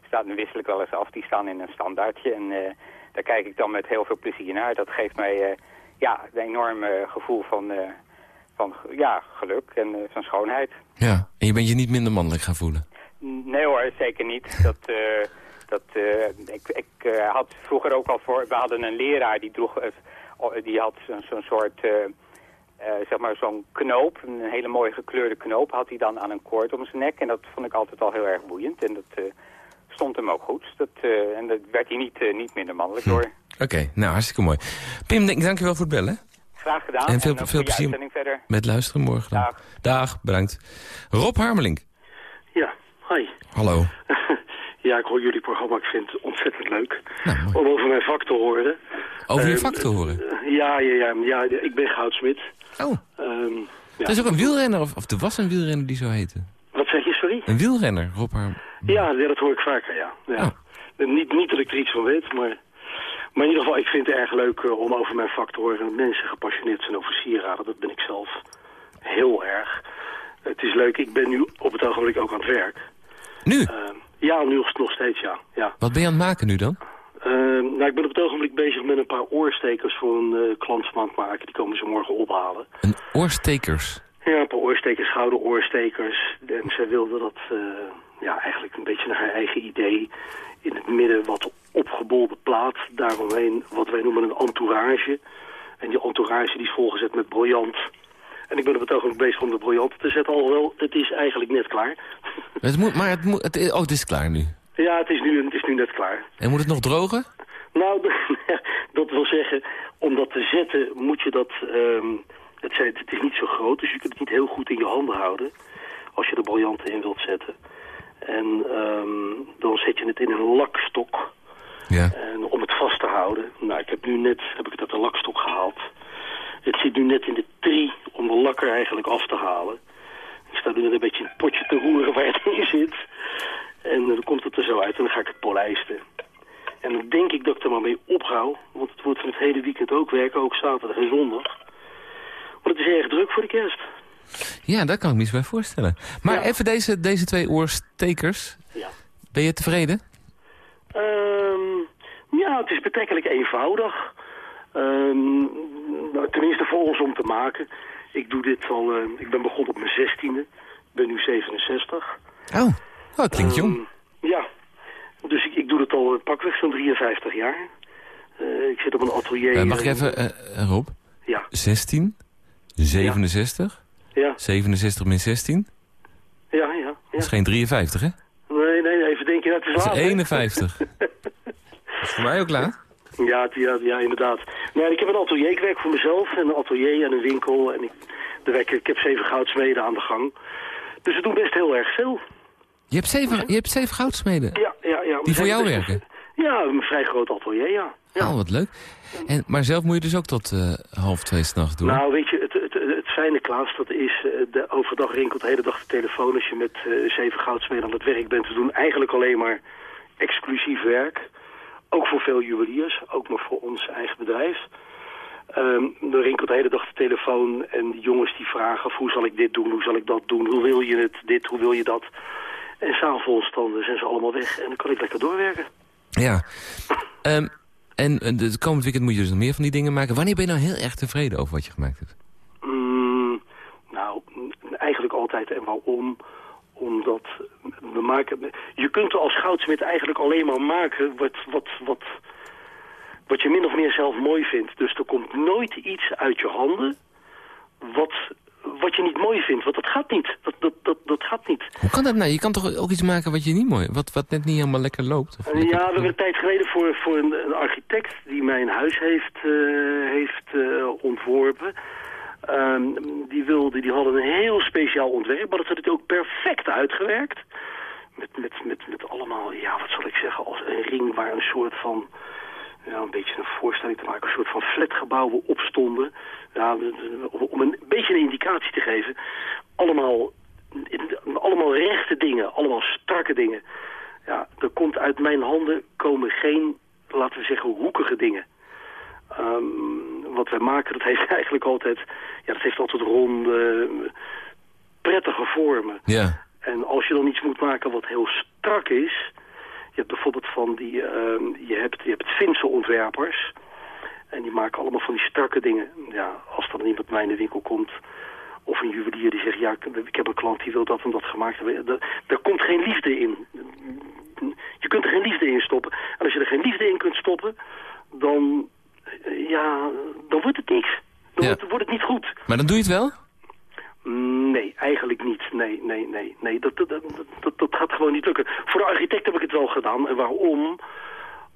[SPEAKER 8] staan wisselijk wel eens af, die staan in een standaardje. En daar kijk ik dan met heel veel plezier naar. Dat geeft mij ja, een enorm gevoel van van ja, geluk en uh, van schoonheid.
[SPEAKER 3] Ja, en je bent je niet minder mannelijk gaan voelen?
[SPEAKER 8] Nee hoor, zeker niet. Dat, uh, dat, uh, ik ik had vroeger ook al voor... We hadden een leraar die droeg... die had zo'n soort... zeg maar zo'n knoop, een hele mooie gekleurde knoop... had hij dan aan een koord om zijn nek. En dat vond ik altijd al heel erg boeiend. En dat stond hem ook goed. Dat, en dat werd hij niet, niet minder mannelijk hm. door.
[SPEAKER 3] Oké, nou hartstikke mooi. Pim, dank je wel voor het bellen.
[SPEAKER 8] Graag gedaan.
[SPEAKER 3] En veel, veel plezier
[SPEAKER 8] verder.
[SPEAKER 3] met luisteren morgen.
[SPEAKER 8] Dag.
[SPEAKER 3] Dag, bedankt. Rob Harmelink.
[SPEAKER 9] Ja, hi.
[SPEAKER 3] Hallo.
[SPEAKER 9] ja, ik hoor jullie programma. Ik vind het ontzettend leuk nou, om over mijn vak te horen.
[SPEAKER 3] Over je ehm, vak te horen?
[SPEAKER 9] ja, ja, ja, ja, ik ben goudsmid.
[SPEAKER 3] Oh. Um, ja. Er is ook een wielrenner, of, of er was een wielrenner die zo heette.
[SPEAKER 9] Wat zeg je, sorry?
[SPEAKER 3] Een wielrenner, Rob Harmelink.
[SPEAKER 9] Ja, dat hoor ik vaker, ja. ja. Oh. Niet, niet dat ik er iets van weet, maar... Maar in ieder geval, ik vind het erg leuk uh, om over mijn vak te horen... dat mensen gepassioneerd zijn over sieraden. Dat ben ik zelf heel erg. Het is leuk, ik ben nu op het ogenblik ook aan het werk.
[SPEAKER 3] Nu? Uh,
[SPEAKER 9] ja, nu nog steeds, ja. ja.
[SPEAKER 3] Wat ben je aan het maken nu dan?
[SPEAKER 9] Uh, nou, ik ben op het ogenblik bezig met een paar oorstekers voor een uh, klant van het maken. Die komen ze morgen ophalen.
[SPEAKER 3] Een oorstekers?
[SPEAKER 9] Ja, een paar oorstekers, gouden oorstekers. En zij wilde dat uh, ja, eigenlijk een beetje naar haar eigen idee in het midden wat opgebolde plaat. Daaromheen wat wij noemen een entourage. En die entourage die is volgezet met briljant. En ik ben op het ogenblik bezig om de briljant te zetten. Alhoewel, het is eigenlijk net klaar.
[SPEAKER 3] Het moet, maar het, moet, het, is, oh, het is klaar nu?
[SPEAKER 9] Ja, het is, nu, het is nu net klaar.
[SPEAKER 3] En moet het nog drogen?
[SPEAKER 9] Nou, dat wil zeggen, om dat te zetten moet je dat... Um, het, het is niet zo groot, dus je kunt het niet heel goed in je handen houden. Als je de briljanten in wilt zetten. En ehm, dan zet je het in een lakstok.
[SPEAKER 3] Ja.
[SPEAKER 9] En om het vast te houden. Nou, ik heb nu net heb ik het uit de lakstok gehaald. Het zit nu net in de tri om de lakker eigenlijk af te halen. Ik sta nu net een beetje in het potje te roeren waar het in zit. En dan komt het er zo uit en dan ga ik het polijsten. En dan denk ik dat ik er maar mee ophoud. Want het wordt van het hele weekend ook werken, ook zaterdag en zondag. Want het is erg druk voor de kerst.
[SPEAKER 3] Ja, daar kan ik me iets bij voorstellen. Maar
[SPEAKER 9] Ja.
[SPEAKER 3] even deze, deze twee oorstekers.
[SPEAKER 9] Ja.
[SPEAKER 3] Ben je tevreden?
[SPEAKER 9] Ehm, ja, het is betrekkelijk eenvoudig. Nou, tenminste voor ons om te maken. Ik doe dit al, eh, ik ben begonnen op mijn zestiende. Ik ben nu 67.
[SPEAKER 3] Oh, oh klinkt jong.
[SPEAKER 9] Ehm, ja, dus ik, ik doe het al eh, pakweg zo'n 53 jaar. Eh, ik zit op een atelier.
[SPEAKER 3] Mag ik even, Rob?
[SPEAKER 9] Ja,
[SPEAKER 3] 16, 67,
[SPEAKER 9] ja,
[SPEAKER 3] 67 min 16?
[SPEAKER 9] ja, ja.
[SPEAKER 3] Dat
[SPEAKER 9] ja.
[SPEAKER 3] is geen 53, hè?
[SPEAKER 9] Nee, nee, even denken, dat is
[SPEAKER 3] Dat
[SPEAKER 9] laat.
[SPEAKER 3] is
[SPEAKER 9] hè?
[SPEAKER 3] 51. Dat is voor mij ook laat.
[SPEAKER 9] Ja, ja, ja inderdaad. Nou, ik heb een atelier, ik werk voor mezelf. En een atelier en een winkel. En ik, er werken, ik heb zeven goudsmeden aan de gang. Dus we doen best heel erg veel.
[SPEAKER 3] Je hebt zeven, je hebt zeven goudsmeden.
[SPEAKER 9] Ja, ja, ja.
[SPEAKER 3] Die voor jou
[SPEAKER 9] best-
[SPEAKER 3] werken?
[SPEAKER 9] Ja, een vrij groot atelier, ja. ja.
[SPEAKER 3] Oh, wat leuk. En, maar zelf moet je dus ook tot eh, half twee s'nachts doen?
[SPEAKER 9] Nou, weet je, het, het, het fijne, Klaas, dat is... eh, de overdag rinkelt de hele dag de telefoon... als je met eh, zeven goudsmeden aan het werk bent. We doen eigenlijk alleen maar exclusief werk. Ook voor veel juweliers, ook maar voor ons eigen bedrijf. Ehm dan rinkelt de hele dag de telefoon en die jongens die vragen... hoe zal ik dit doen, hoe zal ik dat doen, hoe wil je het, dit, hoe wil je dat... En s'avonds dan zijn ze allemaal weg en dan kan ik lekker doorwerken.
[SPEAKER 3] Ja. Ehm, en het komend weekend moet je dus nog meer van die dingen maken. Wanneer ben je nou heel erg tevreden over wat je gemaakt hebt?
[SPEAKER 9] Mm, nou, eigenlijk altijd. En waarom? Omdat we maken... Je kunt als goudsmid eigenlijk alleen maar maken wat, wat, wat, wat je min of meer zelf mooi vindt. Dus er komt nooit iets uit je handen wat, wat je niet mooi vindt. Want dat gaat niet. Dat, dat, dat, dat gaat niet.
[SPEAKER 3] Hoe kan dat nou? Je kan toch ook iets maken wat je niet mooi... Wat, wat net niet helemaal lekker loopt? Of
[SPEAKER 9] Eh,
[SPEAKER 3] lekker-
[SPEAKER 9] Ja, we hebben een tijd geleden voor, voor een, een architect die mijn huis heeft, eh, heeft eh, ontworpen. Ehm, die, wilde, die hadden een heel speciaal ontwerp, maar dat had het ook perfect uitgewerkt. Met, met, met, met allemaal, ja, wat zal ik zeggen, als een ring waar een soort van, ja, een beetje een voorstelling te maken, een soort van flatgebouwen op Ja, om een beetje een indicatie te geven. Allemaal, allemaal rechte dingen, allemaal strakke dingen. Ja, er komt uit mijn handen komen geen, laten we zeggen, hoekige dingen. Ehm, wat wij maken, dat heeft eigenlijk altijd, ja, dat heeft altijd ronde, prettige vormen.
[SPEAKER 3] Ja.
[SPEAKER 9] En als je dan iets moet maken wat heel strak is... Je hebt bijvoorbeeld van die... ehm, je, hebt, je hebt Finse ontwerpers. En die maken allemaal van die strakke dingen. Ja, als er dan iemand bij mij in de winkel komt... Of een juwelier die zegt... Ja, ik- heb een klant die wil dat en dat gemaakt hebben. Daar, daar komt geen liefde in. Je kunt er geen liefde in stoppen. En als je er geen liefde in kunt stoppen... Dan... eh, Ja, dan wordt het niks. Dan
[SPEAKER 3] Ja.
[SPEAKER 9] wordt, wordt het niet goed.
[SPEAKER 3] Maar dan doe je het wel?
[SPEAKER 9] Nee, eigenlijk niet. Nee, nee, nee. nee. Dat, dat, dat, dat, dat gaat gewoon niet lukken. Voor de architect heb ik het wel gedaan. En waarom?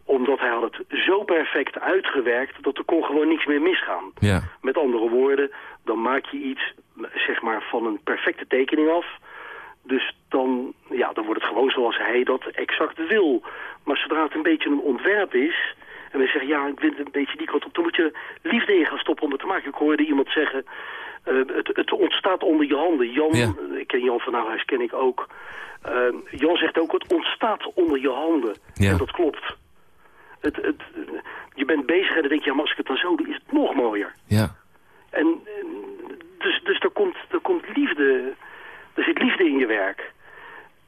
[SPEAKER 9] Omdat hij had het zo perfect uitgewerkt dat er kon gewoon niks meer misgaan.
[SPEAKER 3] Ja.
[SPEAKER 9] Met andere woorden, dan maak je iets zeg maar, van een perfecte tekening af. Dus dan, ja, dan wordt het gewoon zoals hij dat exact wil. Maar zodra het een beetje een ontwerp is... en we zeggen, ja, ik vind het een beetje die kant op... dan moet je liefde in gaan stoppen om het te maken. Ik hoorde iemand zeggen, eh, het, het ontstaat onder je handen. Jan,
[SPEAKER 3] Ja.
[SPEAKER 9] ik ken Jan van Nouwhuis, ken ik ook. Eh, Jan zegt ook, het ontstaat onder je handen.
[SPEAKER 3] Ja.
[SPEAKER 9] En dat klopt. Het, het, je bent bezig en dan denk je, ja, maar als ik het dan zo doe, is het nog mooier.
[SPEAKER 3] Ja.
[SPEAKER 9] En dus, dus er, komt, er komt liefde, er zit liefde in je werk.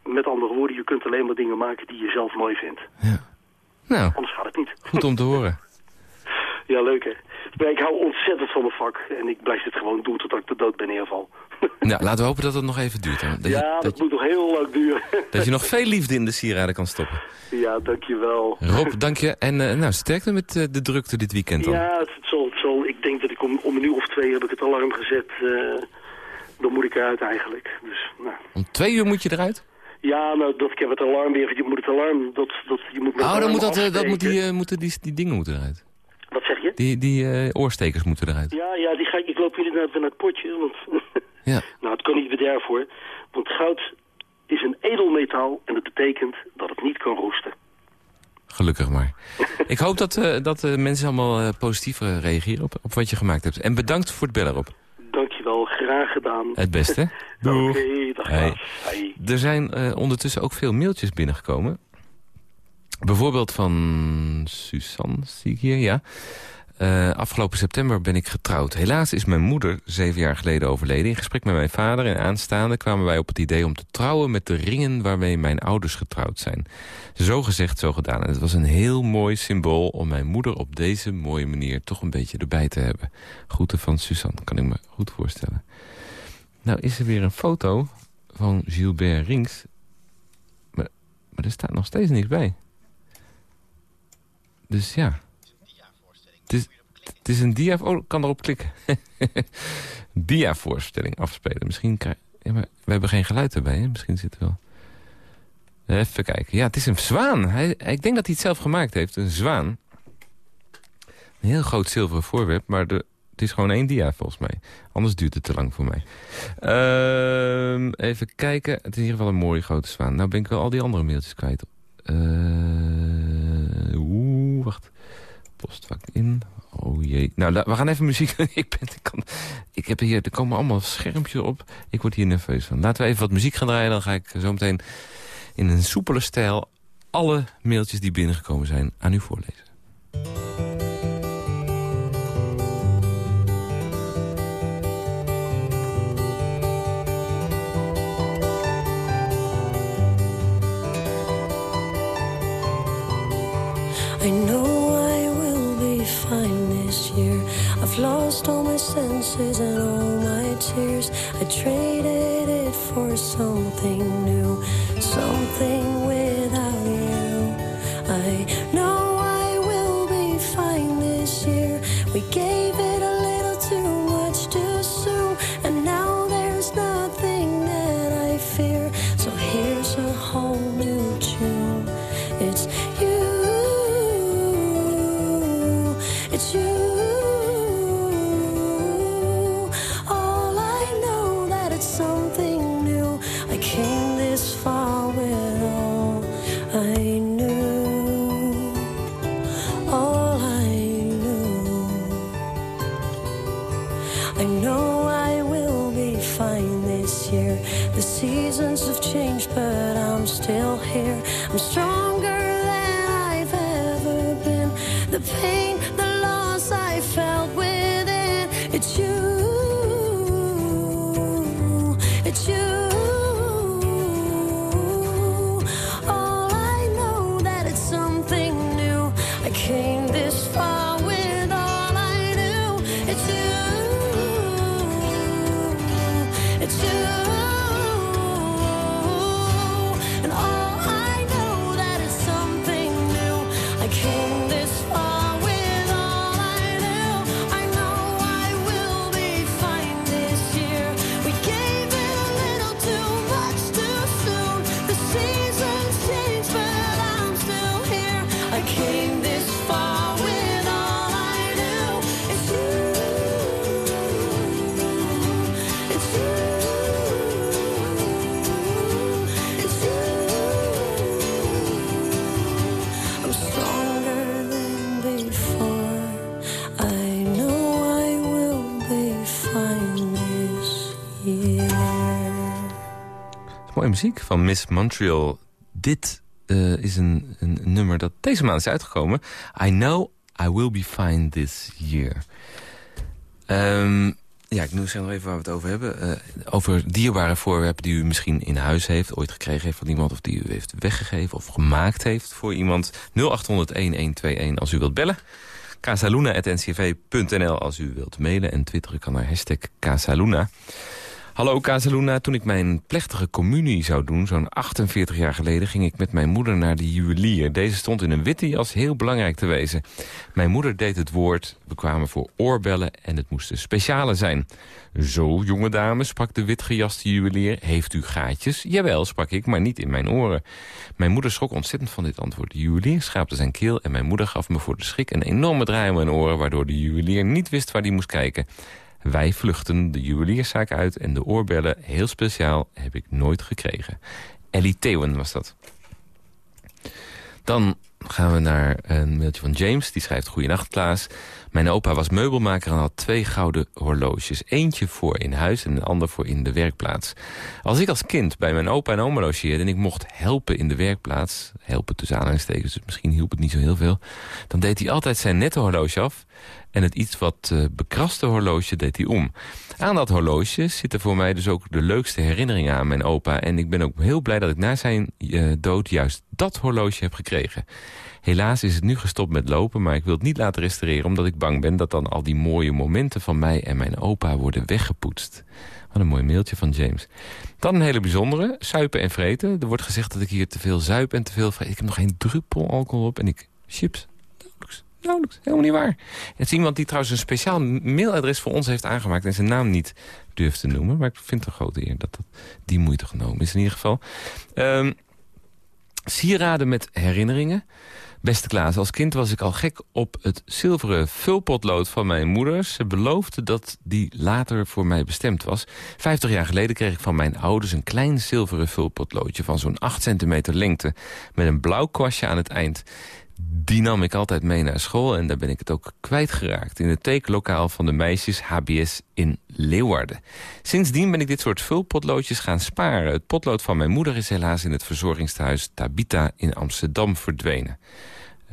[SPEAKER 9] Met andere woorden, je kunt alleen maar dingen maken die je zelf mooi vindt.
[SPEAKER 3] ja. Nou,
[SPEAKER 9] Anders gaat het niet.
[SPEAKER 3] goed om te horen.
[SPEAKER 9] Ja, leuk hè. Maar ik hou ontzettend van mijn vak. En ik blijf dit gewoon doen totdat ik de dood ben neerval.
[SPEAKER 3] Nou, laten we hopen dat het nog even duurt. hè. Dat, je,
[SPEAKER 9] ja,
[SPEAKER 3] dat,
[SPEAKER 9] dat
[SPEAKER 3] je,
[SPEAKER 9] moet nog heel lang duren.
[SPEAKER 3] dat je nog veel liefde in de sieraden kan stoppen.
[SPEAKER 9] ja, dankjewel.
[SPEAKER 3] Rob, dank je. En eh, nou, sterkte met eh, de drukte dit weekend dan.
[SPEAKER 9] Ja, het, zal, het zal, ik denk dat ik om, om een uur of twee heb ik het alarm gezet. eh, dan moet ik eruit eigenlijk. Dus, nou.
[SPEAKER 3] Om twee uur moet je eruit?
[SPEAKER 9] Ja, nou, dat, ik heb het alarm weer. Je moet het alarm, dat, dat, je moet
[SPEAKER 3] Oh, dan moet dat, dat moet die, moeten die, die dingen moeten eruit. Die, die eh, oorstekers moeten eruit.
[SPEAKER 9] Ja, ja, die ga ik, ik loop jullie naar, naar het potje. Want,
[SPEAKER 3] Ja.
[SPEAKER 9] nou, het kan niet bederven hoor. Want goud is een edelmetaal en dat betekent dat het niet kan roesten.
[SPEAKER 3] Gelukkig maar. Ik hoop dat, uh, dat uh, mensen allemaal positief reageren op, op wat je gemaakt hebt. En bedankt voor het bellen, Rob.
[SPEAKER 9] Dankjewel, graag gedaan.
[SPEAKER 3] Het beste.
[SPEAKER 9] Oké, okay, dag. Hey. Hey.
[SPEAKER 3] Er zijn ondertussen ook veel mailtjes binnengekomen. Bijvoorbeeld van Suzanne, zie ik hier, ja. Uh, afgelopen september ben ik getrouwd. Helaas is mijn moeder zeven jaar geleden overleden. In gesprek met mijn vader en aanstaande kwamen wij op het idee om te trouwen... met de ringen waarmee mijn ouders getrouwd zijn. Zo gezegd, zo gedaan. En het was een heel mooi symbool om mijn moeder op deze mooie manier... toch een beetje erbij te hebben. Groeten van Suzanne, kan ik me goed voorstellen. Nou is er weer een foto van Gilbert Rings. Maar, maar er staat nog steeds niks bij. Dus ja... Het is, een dia... Oh, kan erop klikken. dia-voorstelling afspelen. Misschien krijg... Ja, maar we hebben geen geluid erbij, hè? Misschien zit er wel... Even kijken. Ja, het is een zwaan. Hij, ik denk dat hij het zelf gemaakt heeft. Een zwaan. Een heel groot zilveren voorwerp, maar het is gewoon één dia volgens mij. Anders duurt het te lang voor mij. Uh, even kijken. Het is in ieder geval een mooie grote zwaan. Nou ben ik wel al die andere mailtjes kwijt. Wacht postvak in. Oh jee. Nou, we gaan even muziek... ik, ben, ik, kan, ik heb hier... Er komen allemaal schermpjes op. Ik word hier nerveus van. Laten we even wat muziek gaan draaien. Dan ga ik zo meteen in een soepele stijl... alle mailtjes die binnengekomen zijn aan u voorlezen.
[SPEAKER 10] Lost all my senses and all my tears. I traded it for something new, something without
[SPEAKER 3] van Miss Montreal. Dit uh, is een, een, nummer dat deze maand is uitgekomen. I know I will be fine this year. Um, ja, ik moet nog even waar we het over hebben. Uh, over dierbare voorwerpen die u misschien in huis heeft... ooit gekregen heeft van iemand of die u heeft weggegeven... of gemaakt heeft voor iemand. 0800-1121 als u wilt bellen. casaluna.ncv.nl als u wilt mailen. En twitteren kan naar hashtag Casaluna. Hallo Casaluna, toen ik mijn plechtige communie zou doen, zo'n 48 jaar geleden, ging ik met mijn moeder naar de juwelier. Deze stond in een witte jas heel belangrijk te wezen. Mijn moeder deed het woord, we kwamen voor oorbellen en het moesten speciale zijn. Zo, jonge dame, sprak de witgejaste juwelier, heeft u gaatjes? Jawel, sprak ik, maar niet in mijn oren. Mijn moeder schrok ontzettend van dit antwoord. De juwelier schaapte zijn keel en mijn moeder gaf me voor de schrik een enorme draai om mijn oren, waardoor de juwelier niet wist waar hij moest kijken. Wij vluchten de juwelierszaak uit en de oorbellen, heel speciaal, heb ik nooit gekregen. Ellie Theeuwen was dat. Dan gaan we naar een mailtje van James. Die schrijft, Goeienacht Klaas. Mijn opa was meubelmaker en had twee gouden horloges. Eentje voor in huis en een ander voor in de werkplaats. Als ik als kind bij mijn opa en oma logeerde... en ik mocht helpen in de werkplaats... helpen tussen aanhalingstekens, dus misschien hielp het niet zo heel veel... dan deed hij altijd zijn nette horloge af... en het iets wat uh, bekraste horloge deed hij om. Aan dat horloge zitten voor mij dus ook de leukste herinneringen aan mijn opa... en ik ben ook heel blij dat ik na zijn uh, dood juist dat horloge heb gekregen. Helaas is het nu gestopt met lopen, maar ik wil het niet laten restaureren... omdat ik bang ben dat dan al die mooie momenten van mij en mijn opa worden weggepoetst. Wat een mooi mailtje van James. Dan een hele bijzondere, suipen en vreten. Er wordt gezegd dat ik hier te veel zuip en te veel vreet. Ik heb nog geen druppel alcohol op en ik... Chips, nauwelijks, helemaal niet waar. Het is iemand die trouwens een speciaal mailadres voor ons heeft aangemaakt... en zijn naam niet durft te noemen. Maar ik vind het een grote eer dat, dat die moeite genomen is in ieder geval. Um, sieraden met herinneringen. Beste Klaas, als kind was ik al gek op het zilveren vulpotlood van mijn moeder. Ze beloofde dat die later voor mij bestemd was. Vijftig jaar geleden kreeg ik van mijn ouders een klein zilveren vulpotloodje... van zo'n 8 centimeter lengte met een blauw kwastje aan het eind. Die nam ik altijd mee naar school en daar ben ik het ook kwijtgeraakt... in het tekenlokaal van de meisjes HBS in Leeuwarden. Sindsdien ben ik dit soort vulpotloodjes gaan sparen. Het potlood van mijn moeder is helaas in het verzorgingstehuis Tabita in Amsterdam verdwenen.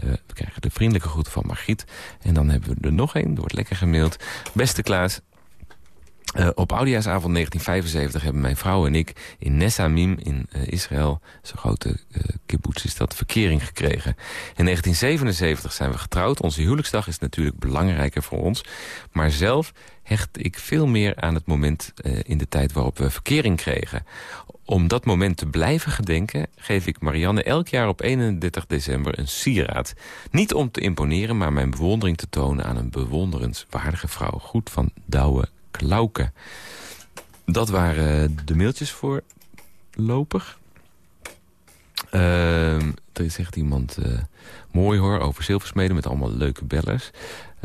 [SPEAKER 3] Uh, we krijgen de vriendelijke groeten van Margriet. En dan hebben we er nog één, wordt lekker gemaild. Beste Klaas, uh, op Oudejaarsavond 1975 hebben mijn vrouw en ik in Nesamim in uh, Israël... zo'n grote uh, is dat, verkering gekregen. In 1977 zijn we getrouwd. Onze huwelijksdag is natuurlijk belangrijker voor ons. Maar zelf hecht ik veel meer aan het moment in de tijd waarop we verkering kregen. Om dat moment te blijven gedenken geef ik Marianne elk jaar op 31 december een sieraad. Niet om te imponeren, maar mijn bewondering te tonen aan een bewonderenswaardige vrouw. Goed van Douwe Klauke. Dat waren de mailtjes voor lopig. Uh, er zegt iemand, uh, mooi hoor, over zilversmeden met allemaal leuke bellers.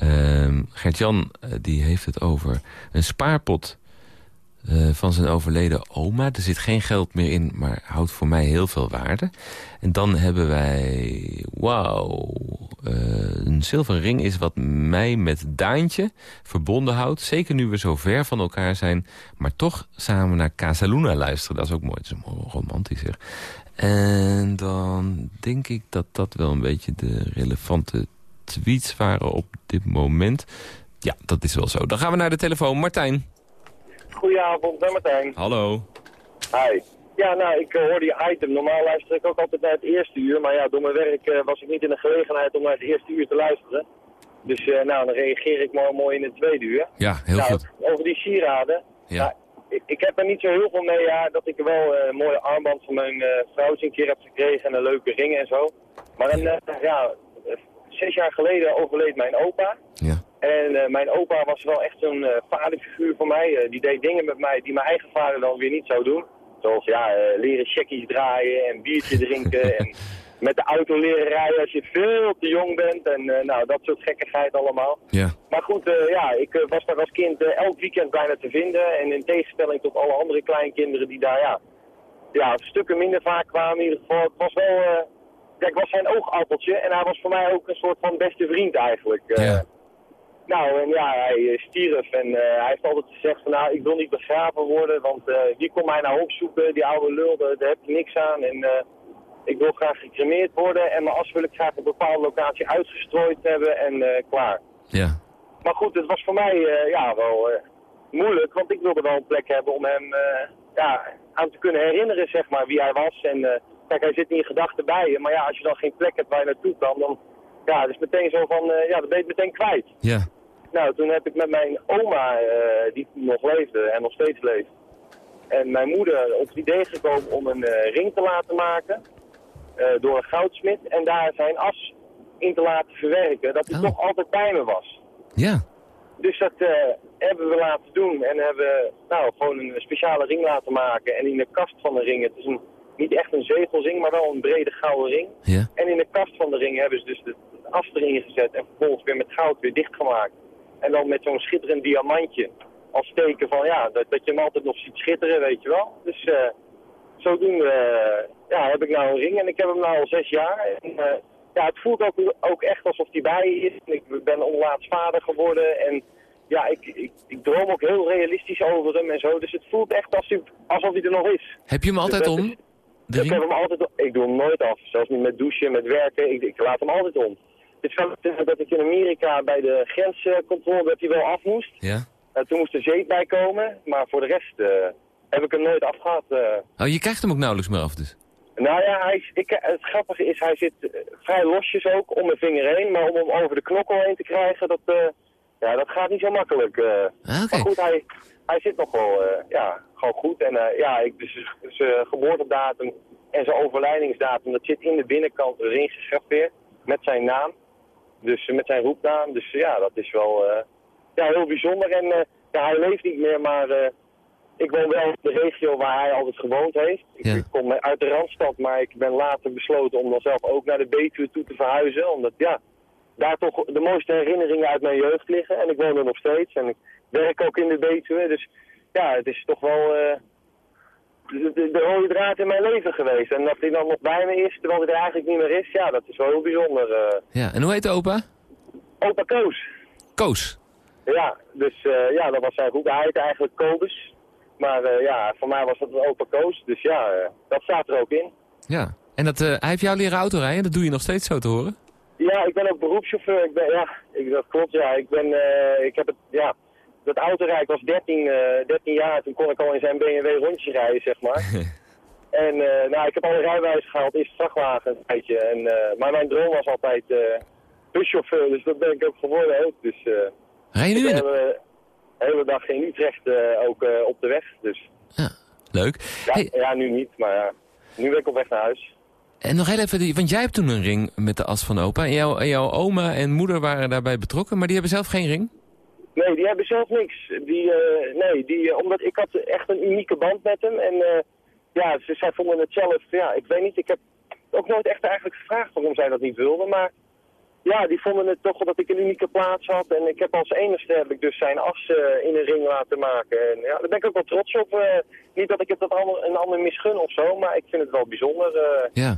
[SPEAKER 3] Uh, Gert-Jan uh, die heeft het over een spaarpot van zijn overleden oma. Er zit geen geld meer in, maar houdt voor mij heel veel waarde. En dan hebben wij, wauw, een zilveren ring is wat mij met Daantje verbonden houdt. Zeker nu we zo ver van elkaar zijn, maar toch samen naar Casaluna luisteren. Dat is ook mooi, het is mooi romantisch zeg. En dan denk ik dat dat wel een beetje de relevante tweets waren op dit moment. Ja, dat is wel zo. Dan gaan we naar de telefoon. Martijn.
[SPEAKER 11] Goedenavond, ben Martijn.
[SPEAKER 3] Hallo.
[SPEAKER 11] Hi. Ja, nou, ik uh, hoorde je item. Normaal luister ik ook altijd naar het eerste uur. Maar ja, door mijn werk uh, was ik niet in de gelegenheid om naar het eerste uur te luisteren. Dus uh, nou, dan reageer ik mooi, mooi in het tweede uur.
[SPEAKER 3] Ja, heel
[SPEAKER 11] nou,
[SPEAKER 3] goed.
[SPEAKER 11] Over die sieraden.
[SPEAKER 3] Ja.
[SPEAKER 11] Nou, ik, ik, heb er niet zo heel veel mee, ja, dat ik wel een mooie armband van mijn vrouw een keer heb gekregen en een leuke ring en zo. Maar een, ja, zes jaar geleden overleed mijn opa.
[SPEAKER 3] Ja.
[SPEAKER 11] En uh, mijn opa was wel echt een uh, vaderfiguur voor mij. Uh, die deed dingen met mij die mijn eigen vader dan weer niet zou doen. Zoals ja, leren checkies draaien en biertje drinken. en met de auto leren rijden als je veel te jong bent. En nou, dat soort gekkigheid allemaal.
[SPEAKER 3] Ja.
[SPEAKER 11] Maar goed, ja, ik was daar als kind elk weekend bijna te vinden. En in tegenstelling tot alle andere kleinkinderen die daar ja, ja, stukken minder vaak kwamen in ieder geval. Het was wel... Kijk, ik was zijn oogappeltje en hij was voor mij ook een soort van beste vriend eigenlijk.
[SPEAKER 3] Ja.
[SPEAKER 11] Nou, en ja, hij stierf en hij heeft altijd gezegd van nou, ik wil niet begraven worden, want wie komt mij nou opzoeken, die oude lul, daar, daar heb je niks aan. En ik wil graag gecremeerd worden en mijn as wil ik graag op een bepaalde locatie uitgestrooid hebben en klaar.
[SPEAKER 3] Ja.
[SPEAKER 11] Maar goed, het was voor mij ja, wel moeilijk, want ik wilde wel een plek hebben om hem ja, aan te kunnen herinneren, zeg maar, wie hij was. En kijk, hij zit in je gedachten bij je, maar ja, als je dan geen plek hebt waar je naartoe kan, dan ja, het is meteen zo van, ja, dan ben je meteen kwijt.
[SPEAKER 3] Ja.
[SPEAKER 11] Nou, toen heb ik met mijn oma, uh, die nog leefde en nog steeds leeft, en mijn moeder op het idee gekomen om een uh, ring te laten maken door een goudsmid en daar zijn as in te laten verwerken, dat hij
[SPEAKER 3] Oh.
[SPEAKER 11] toch altijd bij me was.
[SPEAKER 3] Ja.
[SPEAKER 11] Dus dat hebben we laten doen en hebben nou, gewoon een speciale ring laten maken en in de kast van de ring, het is een, niet echt een zegelsring, maar wel een brede gouden ring.
[SPEAKER 3] Ja.
[SPEAKER 11] En in de kast van de ring hebben ze dus de as erin gezet en vervolgens weer met goud weer dichtgemaakt. En dan met zo'n schitterend diamantje als teken van ja, dat, dat je hem altijd nog ziet schitteren, weet je wel. Dus uh, zodoende eh, ja, heb ik nou een ring en ik heb hem nou al zes jaar. En, eh, ja, het voelt ook, ook echt alsof hij bij je is. Ik ben onlaatst vader geworden en ja, ik, ik, ik droom ook heel realistisch over hem en zo. Dus het voelt echt alsof hij, alsof hij er nog is.
[SPEAKER 3] Heb je hem altijd
[SPEAKER 11] Dus dat
[SPEAKER 3] om?
[SPEAKER 11] ik heb hem altijd. Ik doe hem nooit af. Zelfs niet met douchen, met werken. Ik, ik laat hem altijd om. Het is dat ik in Amerika bij de grenscontrole dat hij wel af moest.
[SPEAKER 3] Ja.
[SPEAKER 11] Eh, toen moest er zeep bij komen. Maar voor de rest heb ik hem nooit afgehad. eh.
[SPEAKER 3] Oh, je krijgt hem ook nauwelijks meer af dus.
[SPEAKER 11] Nou ja, hij is, ik, het grappige is, hij zit eh, vrij losjes ook om mijn vinger heen. Maar om hem over de knokkel heen te krijgen, dat, eh, ja, dat gaat niet zo makkelijk.
[SPEAKER 3] Ah, Oké.
[SPEAKER 11] Maar goed, hij, hij zit nog wel ja, gewoon goed. En ja, ik, dus zijn geboortedatum en zijn overlijdingsdatum, dat zit in de binnenkant erin geschrapeerd. Met zijn naam. Dus met zijn roepnaam. Dus ja, dat is wel ja, heel bijzonder. En ja, hij leeft niet meer, maar ik woon wel in de regio waar hij altijd gewoond heeft. Ik,
[SPEAKER 3] Ja.
[SPEAKER 11] kom uit de Randstad, maar ik ben later besloten om dan zelf ook naar de Betuwe toe te verhuizen. Omdat ja, daar toch de mooiste herinneringen uit mijn jeugd liggen. En ik woon er nog steeds en ik werk ook in de Betuwe. Dus ja, het is toch wel eh, de, de, de rode draad in mijn leven geweest. En dat hij dan nog bij me is, terwijl hij er eigenlijk niet meer is, ja, dat is wel heel bijzonder. eh.
[SPEAKER 3] Ja, en hoe heet de opa?
[SPEAKER 11] Opa Koos.
[SPEAKER 3] Koos.
[SPEAKER 11] Ja, dus eh, ja, dat was zijn goed. Hij heette eigenlijk Kobus. Maar eh, ja, voor mij was dat een opa Koos. Dus ja, eh, dat staat er ook in.
[SPEAKER 3] Ja. En dat, eh, hij heeft jou leren autorijden, dat doe je nog steeds zo te horen?
[SPEAKER 11] Ja, ik ben ook beroepschauffeur. Ik ben, ja, ik, dat klopt, ja. Ik ben, ik heb het, ja, dat autorijk was 13, eh 13 jaar. Toen kon ik al in zijn BMW rondjes rijden, zeg maar. en nou, ik heb al een rijbewijs gehaald, eerst vrachtwagen een tijdje. En, maar mijn droom was altijd buschauffeur, dus dat ben ik ook geworden ook. Dus
[SPEAKER 3] Rij je nu in de...
[SPEAKER 11] de hele dag in Utrecht eh, ook eh, op de weg. Dus
[SPEAKER 3] Leuk.
[SPEAKER 11] ja,
[SPEAKER 3] Hey,
[SPEAKER 11] ja, nu niet, maar ja, nu ben ik op weg naar huis.
[SPEAKER 3] en nog heel even, want jij hebt toen een ring met de as van opa. En, jouw jouw oma en moeder waren daarbij betrokken, maar die hebben zelf geen ring?
[SPEAKER 11] Nee, die hebben zelf niks. Die, eh, nee, die, eh, omdat ik had echt een unieke band met hem. En eh, ja, ze, zij vonden het zelf, ja, ik weet niet, ik heb ook nooit echt eigenlijk gevraagd waarom zij dat niet wilden. Maar ja, die vonden het toch wel dat ik een unieke plaats had. En ik heb als enigste heb ik dus zijn as eh, in een ring laten maken. En ja, daar ben ik ook wel trots op. eh, niet dat ik het dat ander, een ander misgun of zo, maar ik vind het wel bijzonder. eh.
[SPEAKER 3] Ja.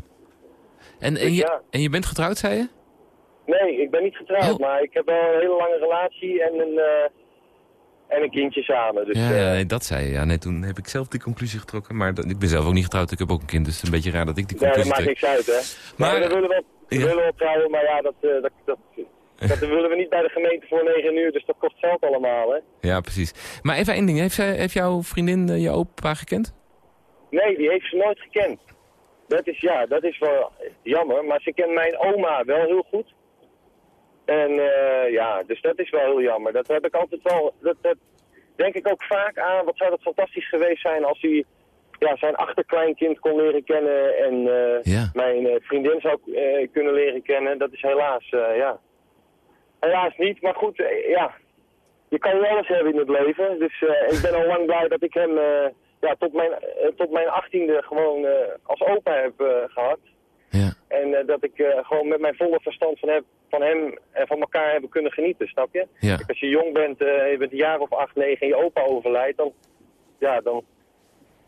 [SPEAKER 3] En, en,
[SPEAKER 11] Dus
[SPEAKER 3] je, en je bent getrouwd, zei je?
[SPEAKER 11] Nee, ik ben niet getrouwd,
[SPEAKER 3] Oh.
[SPEAKER 11] maar ik heb wel een hele lange relatie en een, en een kindje samen. Dus,
[SPEAKER 3] ja,
[SPEAKER 11] eh,
[SPEAKER 3] ja, dat zei je. Ja, nee, toen heb ik zelf die conclusie getrokken. Maar dat- ik ben zelf ook niet getrouwd, ik heb ook een kind. Dus het is een beetje raar dat ik die
[SPEAKER 11] Nee, dat
[SPEAKER 3] conclusie
[SPEAKER 11] maakt niks uit, hè.
[SPEAKER 3] Maar-
[SPEAKER 11] Maar, we willen wel, we
[SPEAKER 3] Ja.
[SPEAKER 11] willen wel trouwen, maar ja, dat, eh, dat, dat, dat willen we niet bij de gemeente voor 9 uur, dus dat kost geld allemaal, hè.
[SPEAKER 3] Ja, precies. Maar even één ding. Heeft, zij, heeft jouw vriendin eh, je opa gekend?
[SPEAKER 11] Nee, die heeft ze nooit gekend. Dat is, ja, dat is wel jammer, maar ze kent mijn oma wel heel goed. En eh, ja, dus dat is wel heel jammer. Dat heb ik altijd wel, dat, dat denk ik ook vaak aan. Wat zou dat fantastisch geweest zijn als hij ja, zijn achterkleinkind kon leren kennen en eh,
[SPEAKER 3] Ja.
[SPEAKER 11] mijn eh, vriendin zou kunnen leren kennen. Dat is helaas, ja. Helaas niet, maar goed, ja. Je kan wel alles hebben in het leven. Dus ik ben al lang blij dat ik hem ja, tot, mijn, tot mijn achttiende gewoon als opa heb eh, gehad.
[SPEAKER 3] Ja.
[SPEAKER 11] En dat ik gewoon met mijn volle verstand van, heb, van hem en van elkaar hebben kunnen genieten, snap je?
[SPEAKER 3] Ja.
[SPEAKER 11] Kijk, als je jong bent, eh, je bent een jaar of acht, negen en je opa overlijdt, dan, ja, dan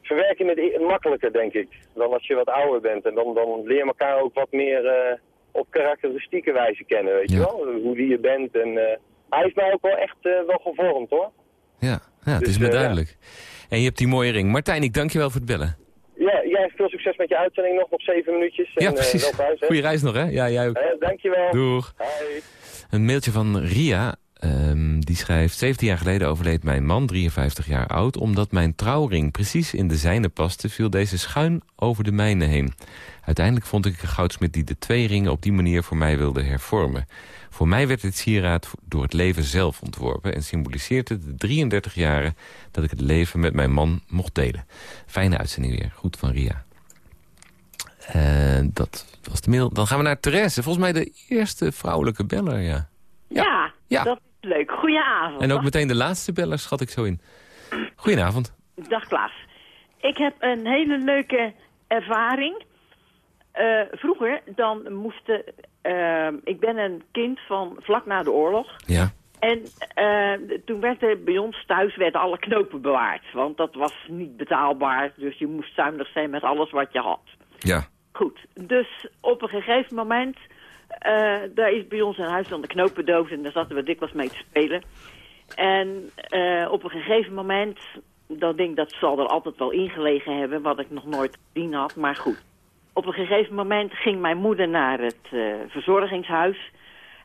[SPEAKER 11] verwerk je het makkelijker, denk ik, dan als je wat ouder bent. En dan, dan leer je elkaar ook wat meer eh, op karakteristieke wijze kennen, weet je wel? Hoe wie je bent. En, eh, hij heeft mij ook wel echt wel gevormd, hoor.
[SPEAKER 3] Ja, ja het
[SPEAKER 11] Dus,
[SPEAKER 3] is me
[SPEAKER 11] eh, ja.
[SPEAKER 3] duidelijk. En je hebt die mooie ring. Martijn, ik dank je wel voor het bellen.
[SPEAKER 11] Ja, jij veel succes met je uitzending nog, nog zeven minuutjes. En,
[SPEAKER 3] ja,
[SPEAKER 11] eh,
[SPEAKER 3] precies.
[SPEAKER 11] hè?
[SPEAKER 3] Goeie reis nog, hè? Ja, jij ook.
[SPEAKER 11] Eh, dankjewel.
[SPEAKER 3] Doeg.
[SPEAKER 11] Hoi.
[SPEAKER 3] Een mailtje van Ria. Ehm, die schrijft... 17 jaar geleden overleed mijn man, 53 jaar oud. Omdat mijn trouwring precies in de zijne paste... viel deze schuin over de mijne heen. Uiteindelijk vond ik een goudsmid die de twee ringen... op die manier voor mij wilde hervormen. Voor mij werd dit sieraad door het leven zelf ontworpen... en symboliseert het de 33 jaren... dat ik het leven met mijn man mocht delen. Fijne uitzending weer. Goed van Ria. Eh, dat was de mail. Dan gaan we naar Therese. Volgens mij de eerste vrouwelijke beller, ja.
[SPEAKER 12] Ja,
[SPEAKER 3] Ja.
[SPEAKER 12] dat leuk. Goedenavond.
[SPEAKER 3] En ook
[SPEAKER 12] Dag-
[SPEAKER 3] meteen de laatste beller schat ik zo in. Goedenavond.
[SPEAKER 12] Dag Klaas. Ik heb een hele leuke ervaring. Eh, vroeger dan moesten... eh, ik ben een kind van vlak na de oorlog.
[SPEAKER 3] Ja.
[SPEAKER 12] En eh, toen werden bij ons thuis werden alle knopen bewaard. Want dat was niet betaalbaar. Dus je moest zuinig zijn met alles wat je had.
[SPEAKER 3] Ja.
[SPEAKER 12] Goed, dus op een gegeven moment... eh, daar is bij ons in huis dan de knopendoos en daar zaten we dikwijls mee te spelen. En eh, op een gegeven moment... dan denk ik dat zal er altijd wel ingelegen hebben... wat ik nog nooit gezien had, maar goed. Op een gegeven moment ging mijn moeder naar het eh, verzorgingshuis...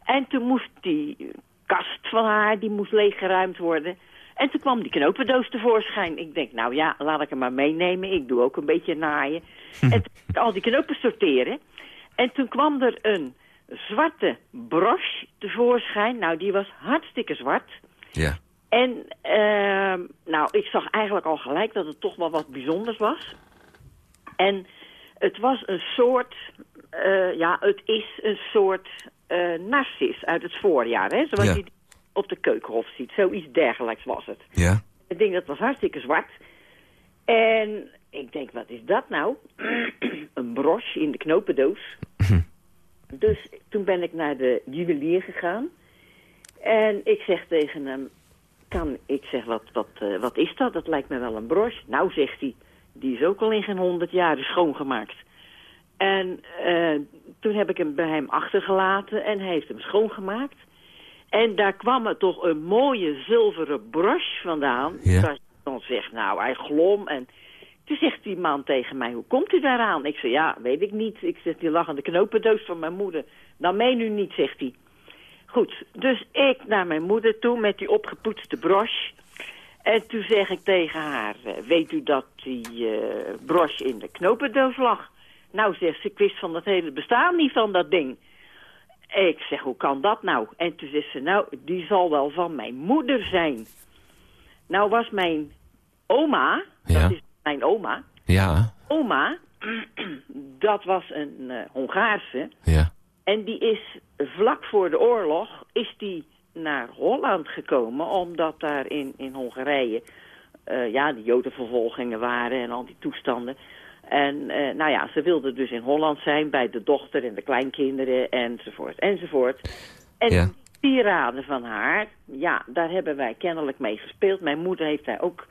[SPEAKER 12] en toen moest die kast van haar, die moest leeggeruimd worden... En toen kwam die knopendoos tevoorschijn. Ik denk, nou ja, laat ik hem maar meenemen. Ik doe ook een beetje naaien. en toen ging ik al die knopen sorteren. En toen kwam er een zwarte broche tevoorschijn. Nou, die was hartstikke zwart.
[SPEAKER 3] Ja.
[SPEAKER 12] En ehm, nou, ik zag eigenlijk al gelijk dat het toch wel wat bijzonders was. En het was een soort, eh, ja, het is een soort eh narcis uit het voorjaar, hè? Zoals
[SPEAKER 3] Ja.
[SPEAKER 12] je op de keukenhof ziet. Zoiets dergelijks was het.
[SPEAKER 3] Ja.
[SPEAKER 12] Ik denk dat was hartstikke zwart. En ik denk, wat is dat nou? een broche in de knopendoos. Dus toen ben ik naar de juwelier gegaan. En ik zeg tegen hem, kan, ik zeg, wat, wat, eh, wat is dat? Dat lijkt me wel een broche. Nou, zegt hij, die is ook al in geen honderd jaar schoongemaakt. En eh, toen heb ik hem bij hem achtergelaten en hij heeft hem schoongemaakt. En daar kwam er toch een mooie zilveren broche vandaan.
[SPEAKER 3] Ja.
[SPEAKER 12] Dat je dan zegt, nou, hij glom. En toen zegt die man tegen mij, hoe komt u daaraan? Ik zeg, ja, weet ik niet. Ik zeg, die lag aan de knopendoos van mijn moeder. Dan meen u niet, zegt hij. Goed, dus ik naar mijn moeder toe met die opgepoetste broche. En toen zeg ik tegen haar, eh, weet u dat die eh, broche in de knopendoos lag? Nou, zegt ze, ik wist van het hele bestaan niet van dat ding. Ik zeg, hoe kan dat nou? En toen zegt ze, nou, die zal wel van mijn moeder zijn. Nou was mijn oma,
[SPEAKER 3] Ja.
[SPEAKER 12] is mijn oma,
[SPEAKER 3] Ja.
[SPEAKER 12] oma, dat was een eh, Hongaarse.
[SPEAKER 3] Ja.
[SPEAKER 12] En die is vlak voor de oorlog is die naar Holland gekomen, omdat daar in, in Hongarije eh, ja, de jodenvervolgingen waren en al die toestanden. En eh, nou ja, ze wilde dus in Holland zijn bij de dochter en de kleinkinderen enzovoort enzovoort. En
[SPEAKER 3] Ja.
[SPEAKER 12] die sieraden van haar, ja, daar hebben wij kennelijk mee gespeeld. Mijn moeder heeft daar ook,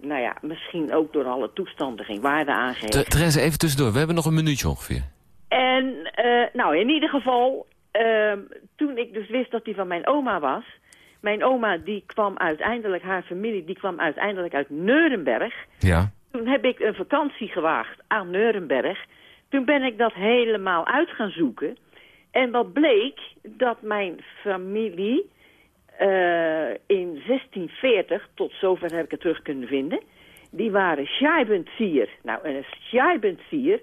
[SPEAKER 12] nou ja, misschien ook door alle toestanden geen waarde aangegeven.
[SPEAKER 3] Th- Therese, even tussendoor. We hebben nog een minuutje ongeveer.
[SPEAKER 12] En eh, nou, in ieder geval, ehm, toen ik dus wist dat die van mijn oma was... Mijn oma, die kwam uiteindelijk, haar familie, die kwam uiteindelijk uit Neurenberg.
[SPEAKER 3] Ja.
[SPEAKER 12] Toen heb ik een vakantie gewaagd aan Neurenberg. Toen ben ik dat helemaal uit gaan zoeken. En wat bleek, dat mijn familie eh, in 1640, tot zover heb ik het terug kunnen vinden... die waren Scheibenzieher. Nou, en een Scheibenzieher,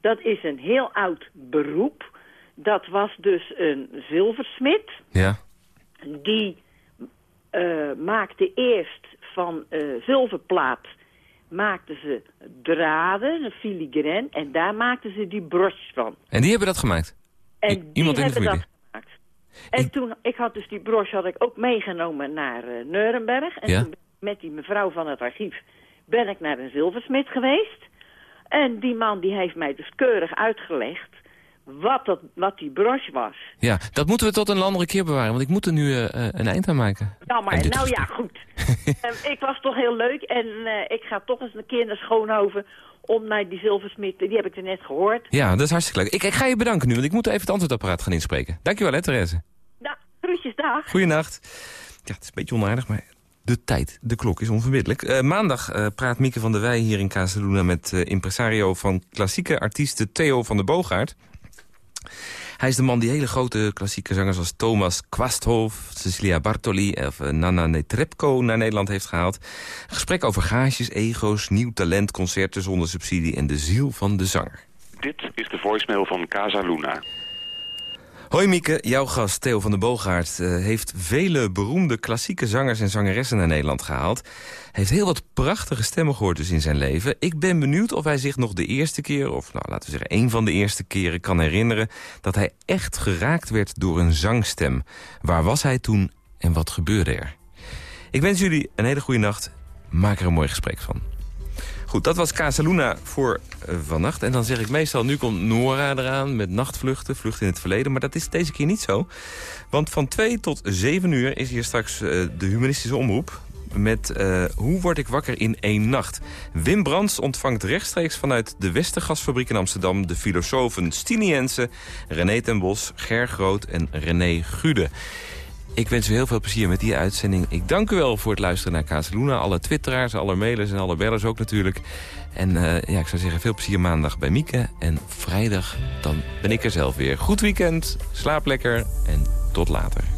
[SPEAKER 12] dat is een heel oud beroep. Dat was dus een zilversmid.
[SPEAKER 3] Ja.
[SPEAKER 12] Die eh, maakte eerst van eh, zilverplaat maakten ze draden, een filigrane, en daar maakten ze die broche van.
[SPEAKER 3] En die hebben dat gemaakt?
[SPEAKER 12] En
[SPEAKER 3] I-
[SPEAKER 12] die
[SPEAKER 3] iemand in de familie?
[SPEAKER 12] dat En toen, ik had dus die broche had ik ook meegenomen naar eh Neurenberg. En
[SPEAKER 3] Ja.
[SPEAKER 12] toen ben ik met die mevrouw van het archief ben ik naar een zilversmid geweest. En die man die heeft mij dus keurig uitgelegd wat, dat, wat die broche was.
[SPEAKER 3] Ja, dat moeten we tot een andere keer bewaren, want ik moet er nu eh, eh, een eind aan maken.
[SPEAKER 12] Nou, maar nou ja, goed. Ehm, ik was toch heel leuk en eh, ik ga toch eens een keer naar Schoonhoven om naar die zilversmid, die heb ik er net gehoord.
[SPEAKER 3] Ja, dat is hartstikke leuk. Ik, ik ga je bedanken nu, want ik moet even het antwoordapparaat gaan inspreken. Dankjewel hè, Therese.
[SPEAKER 12] Nou, groetjes, dag.
[SPEAKER 3] Goeienacht. Ja, het is een beetje onaardig, maar de tijd, de klok is onverbiddelijk. Maandag praat Mieke van der Wij hier in Casaluna met impresario van klassieke artiesten Theo van der Boogaard. Hij is de man die hele grote klassieke zangers als Thomas Kwasthof, Cecilia Bartoli of eh, Nana Netrebko naar Nederland heeft gehaald. Gesprek over gages, ego's, nieuw talent, concerten zonder subsidie en de ziel van de zanger.
[SPEAKER 13] Dit is de voicemail van Casa Luna.
[SPEAKER 3] Hoi Mieke, jouw gast Theo van der Boogaard eh, heeft vele beroemde klassieke zangers en zangeressen naar Nederland gehaald. Hij heeft heel wat prachtige stemmen gehoord dus in zijn leven. Ik ben benieuwd of hij zich nog de eerste keer, of nou, laten we zeggen één van de eerste keren kan herinneren... dat hij echt geraakt werd door een zangstem. Waar was hij toen en wat gebeurde er? Ik wens jullie een hele goede nacht. Maak er een mooi gesprek van. Goed, dat was Casaluna voor uh, vannacht. En dan zeg ik meestal, nu komt Nora eraan met nachtvluchten, vluchten in het verleden. Maar dat is deze keer niet zo. Want van 2 tot 7 uur is hier straks uh, de humanistische omroep met uh, Hoe word ik wakker in één nacht? Wim Brands ontvangt rechtstreeks vanuit de Westergasfabriek in Amsterdam... de filosofen Stine Jensen, René ten Bos, Ger Groot en René Gude. Ik wens u heel veel plezier met die uitzending. Ik dank u wel voor het luisteren naar Casaluna. Alle twitteraars, alle mailers en alle bellers ook natuurlijk. En uh, ja, ik zou zeggen, veel plezier maandag bij Mieke. En vrijdag, dan ben ik er zelf weer. Goed weekend, slaap lekker en tot later.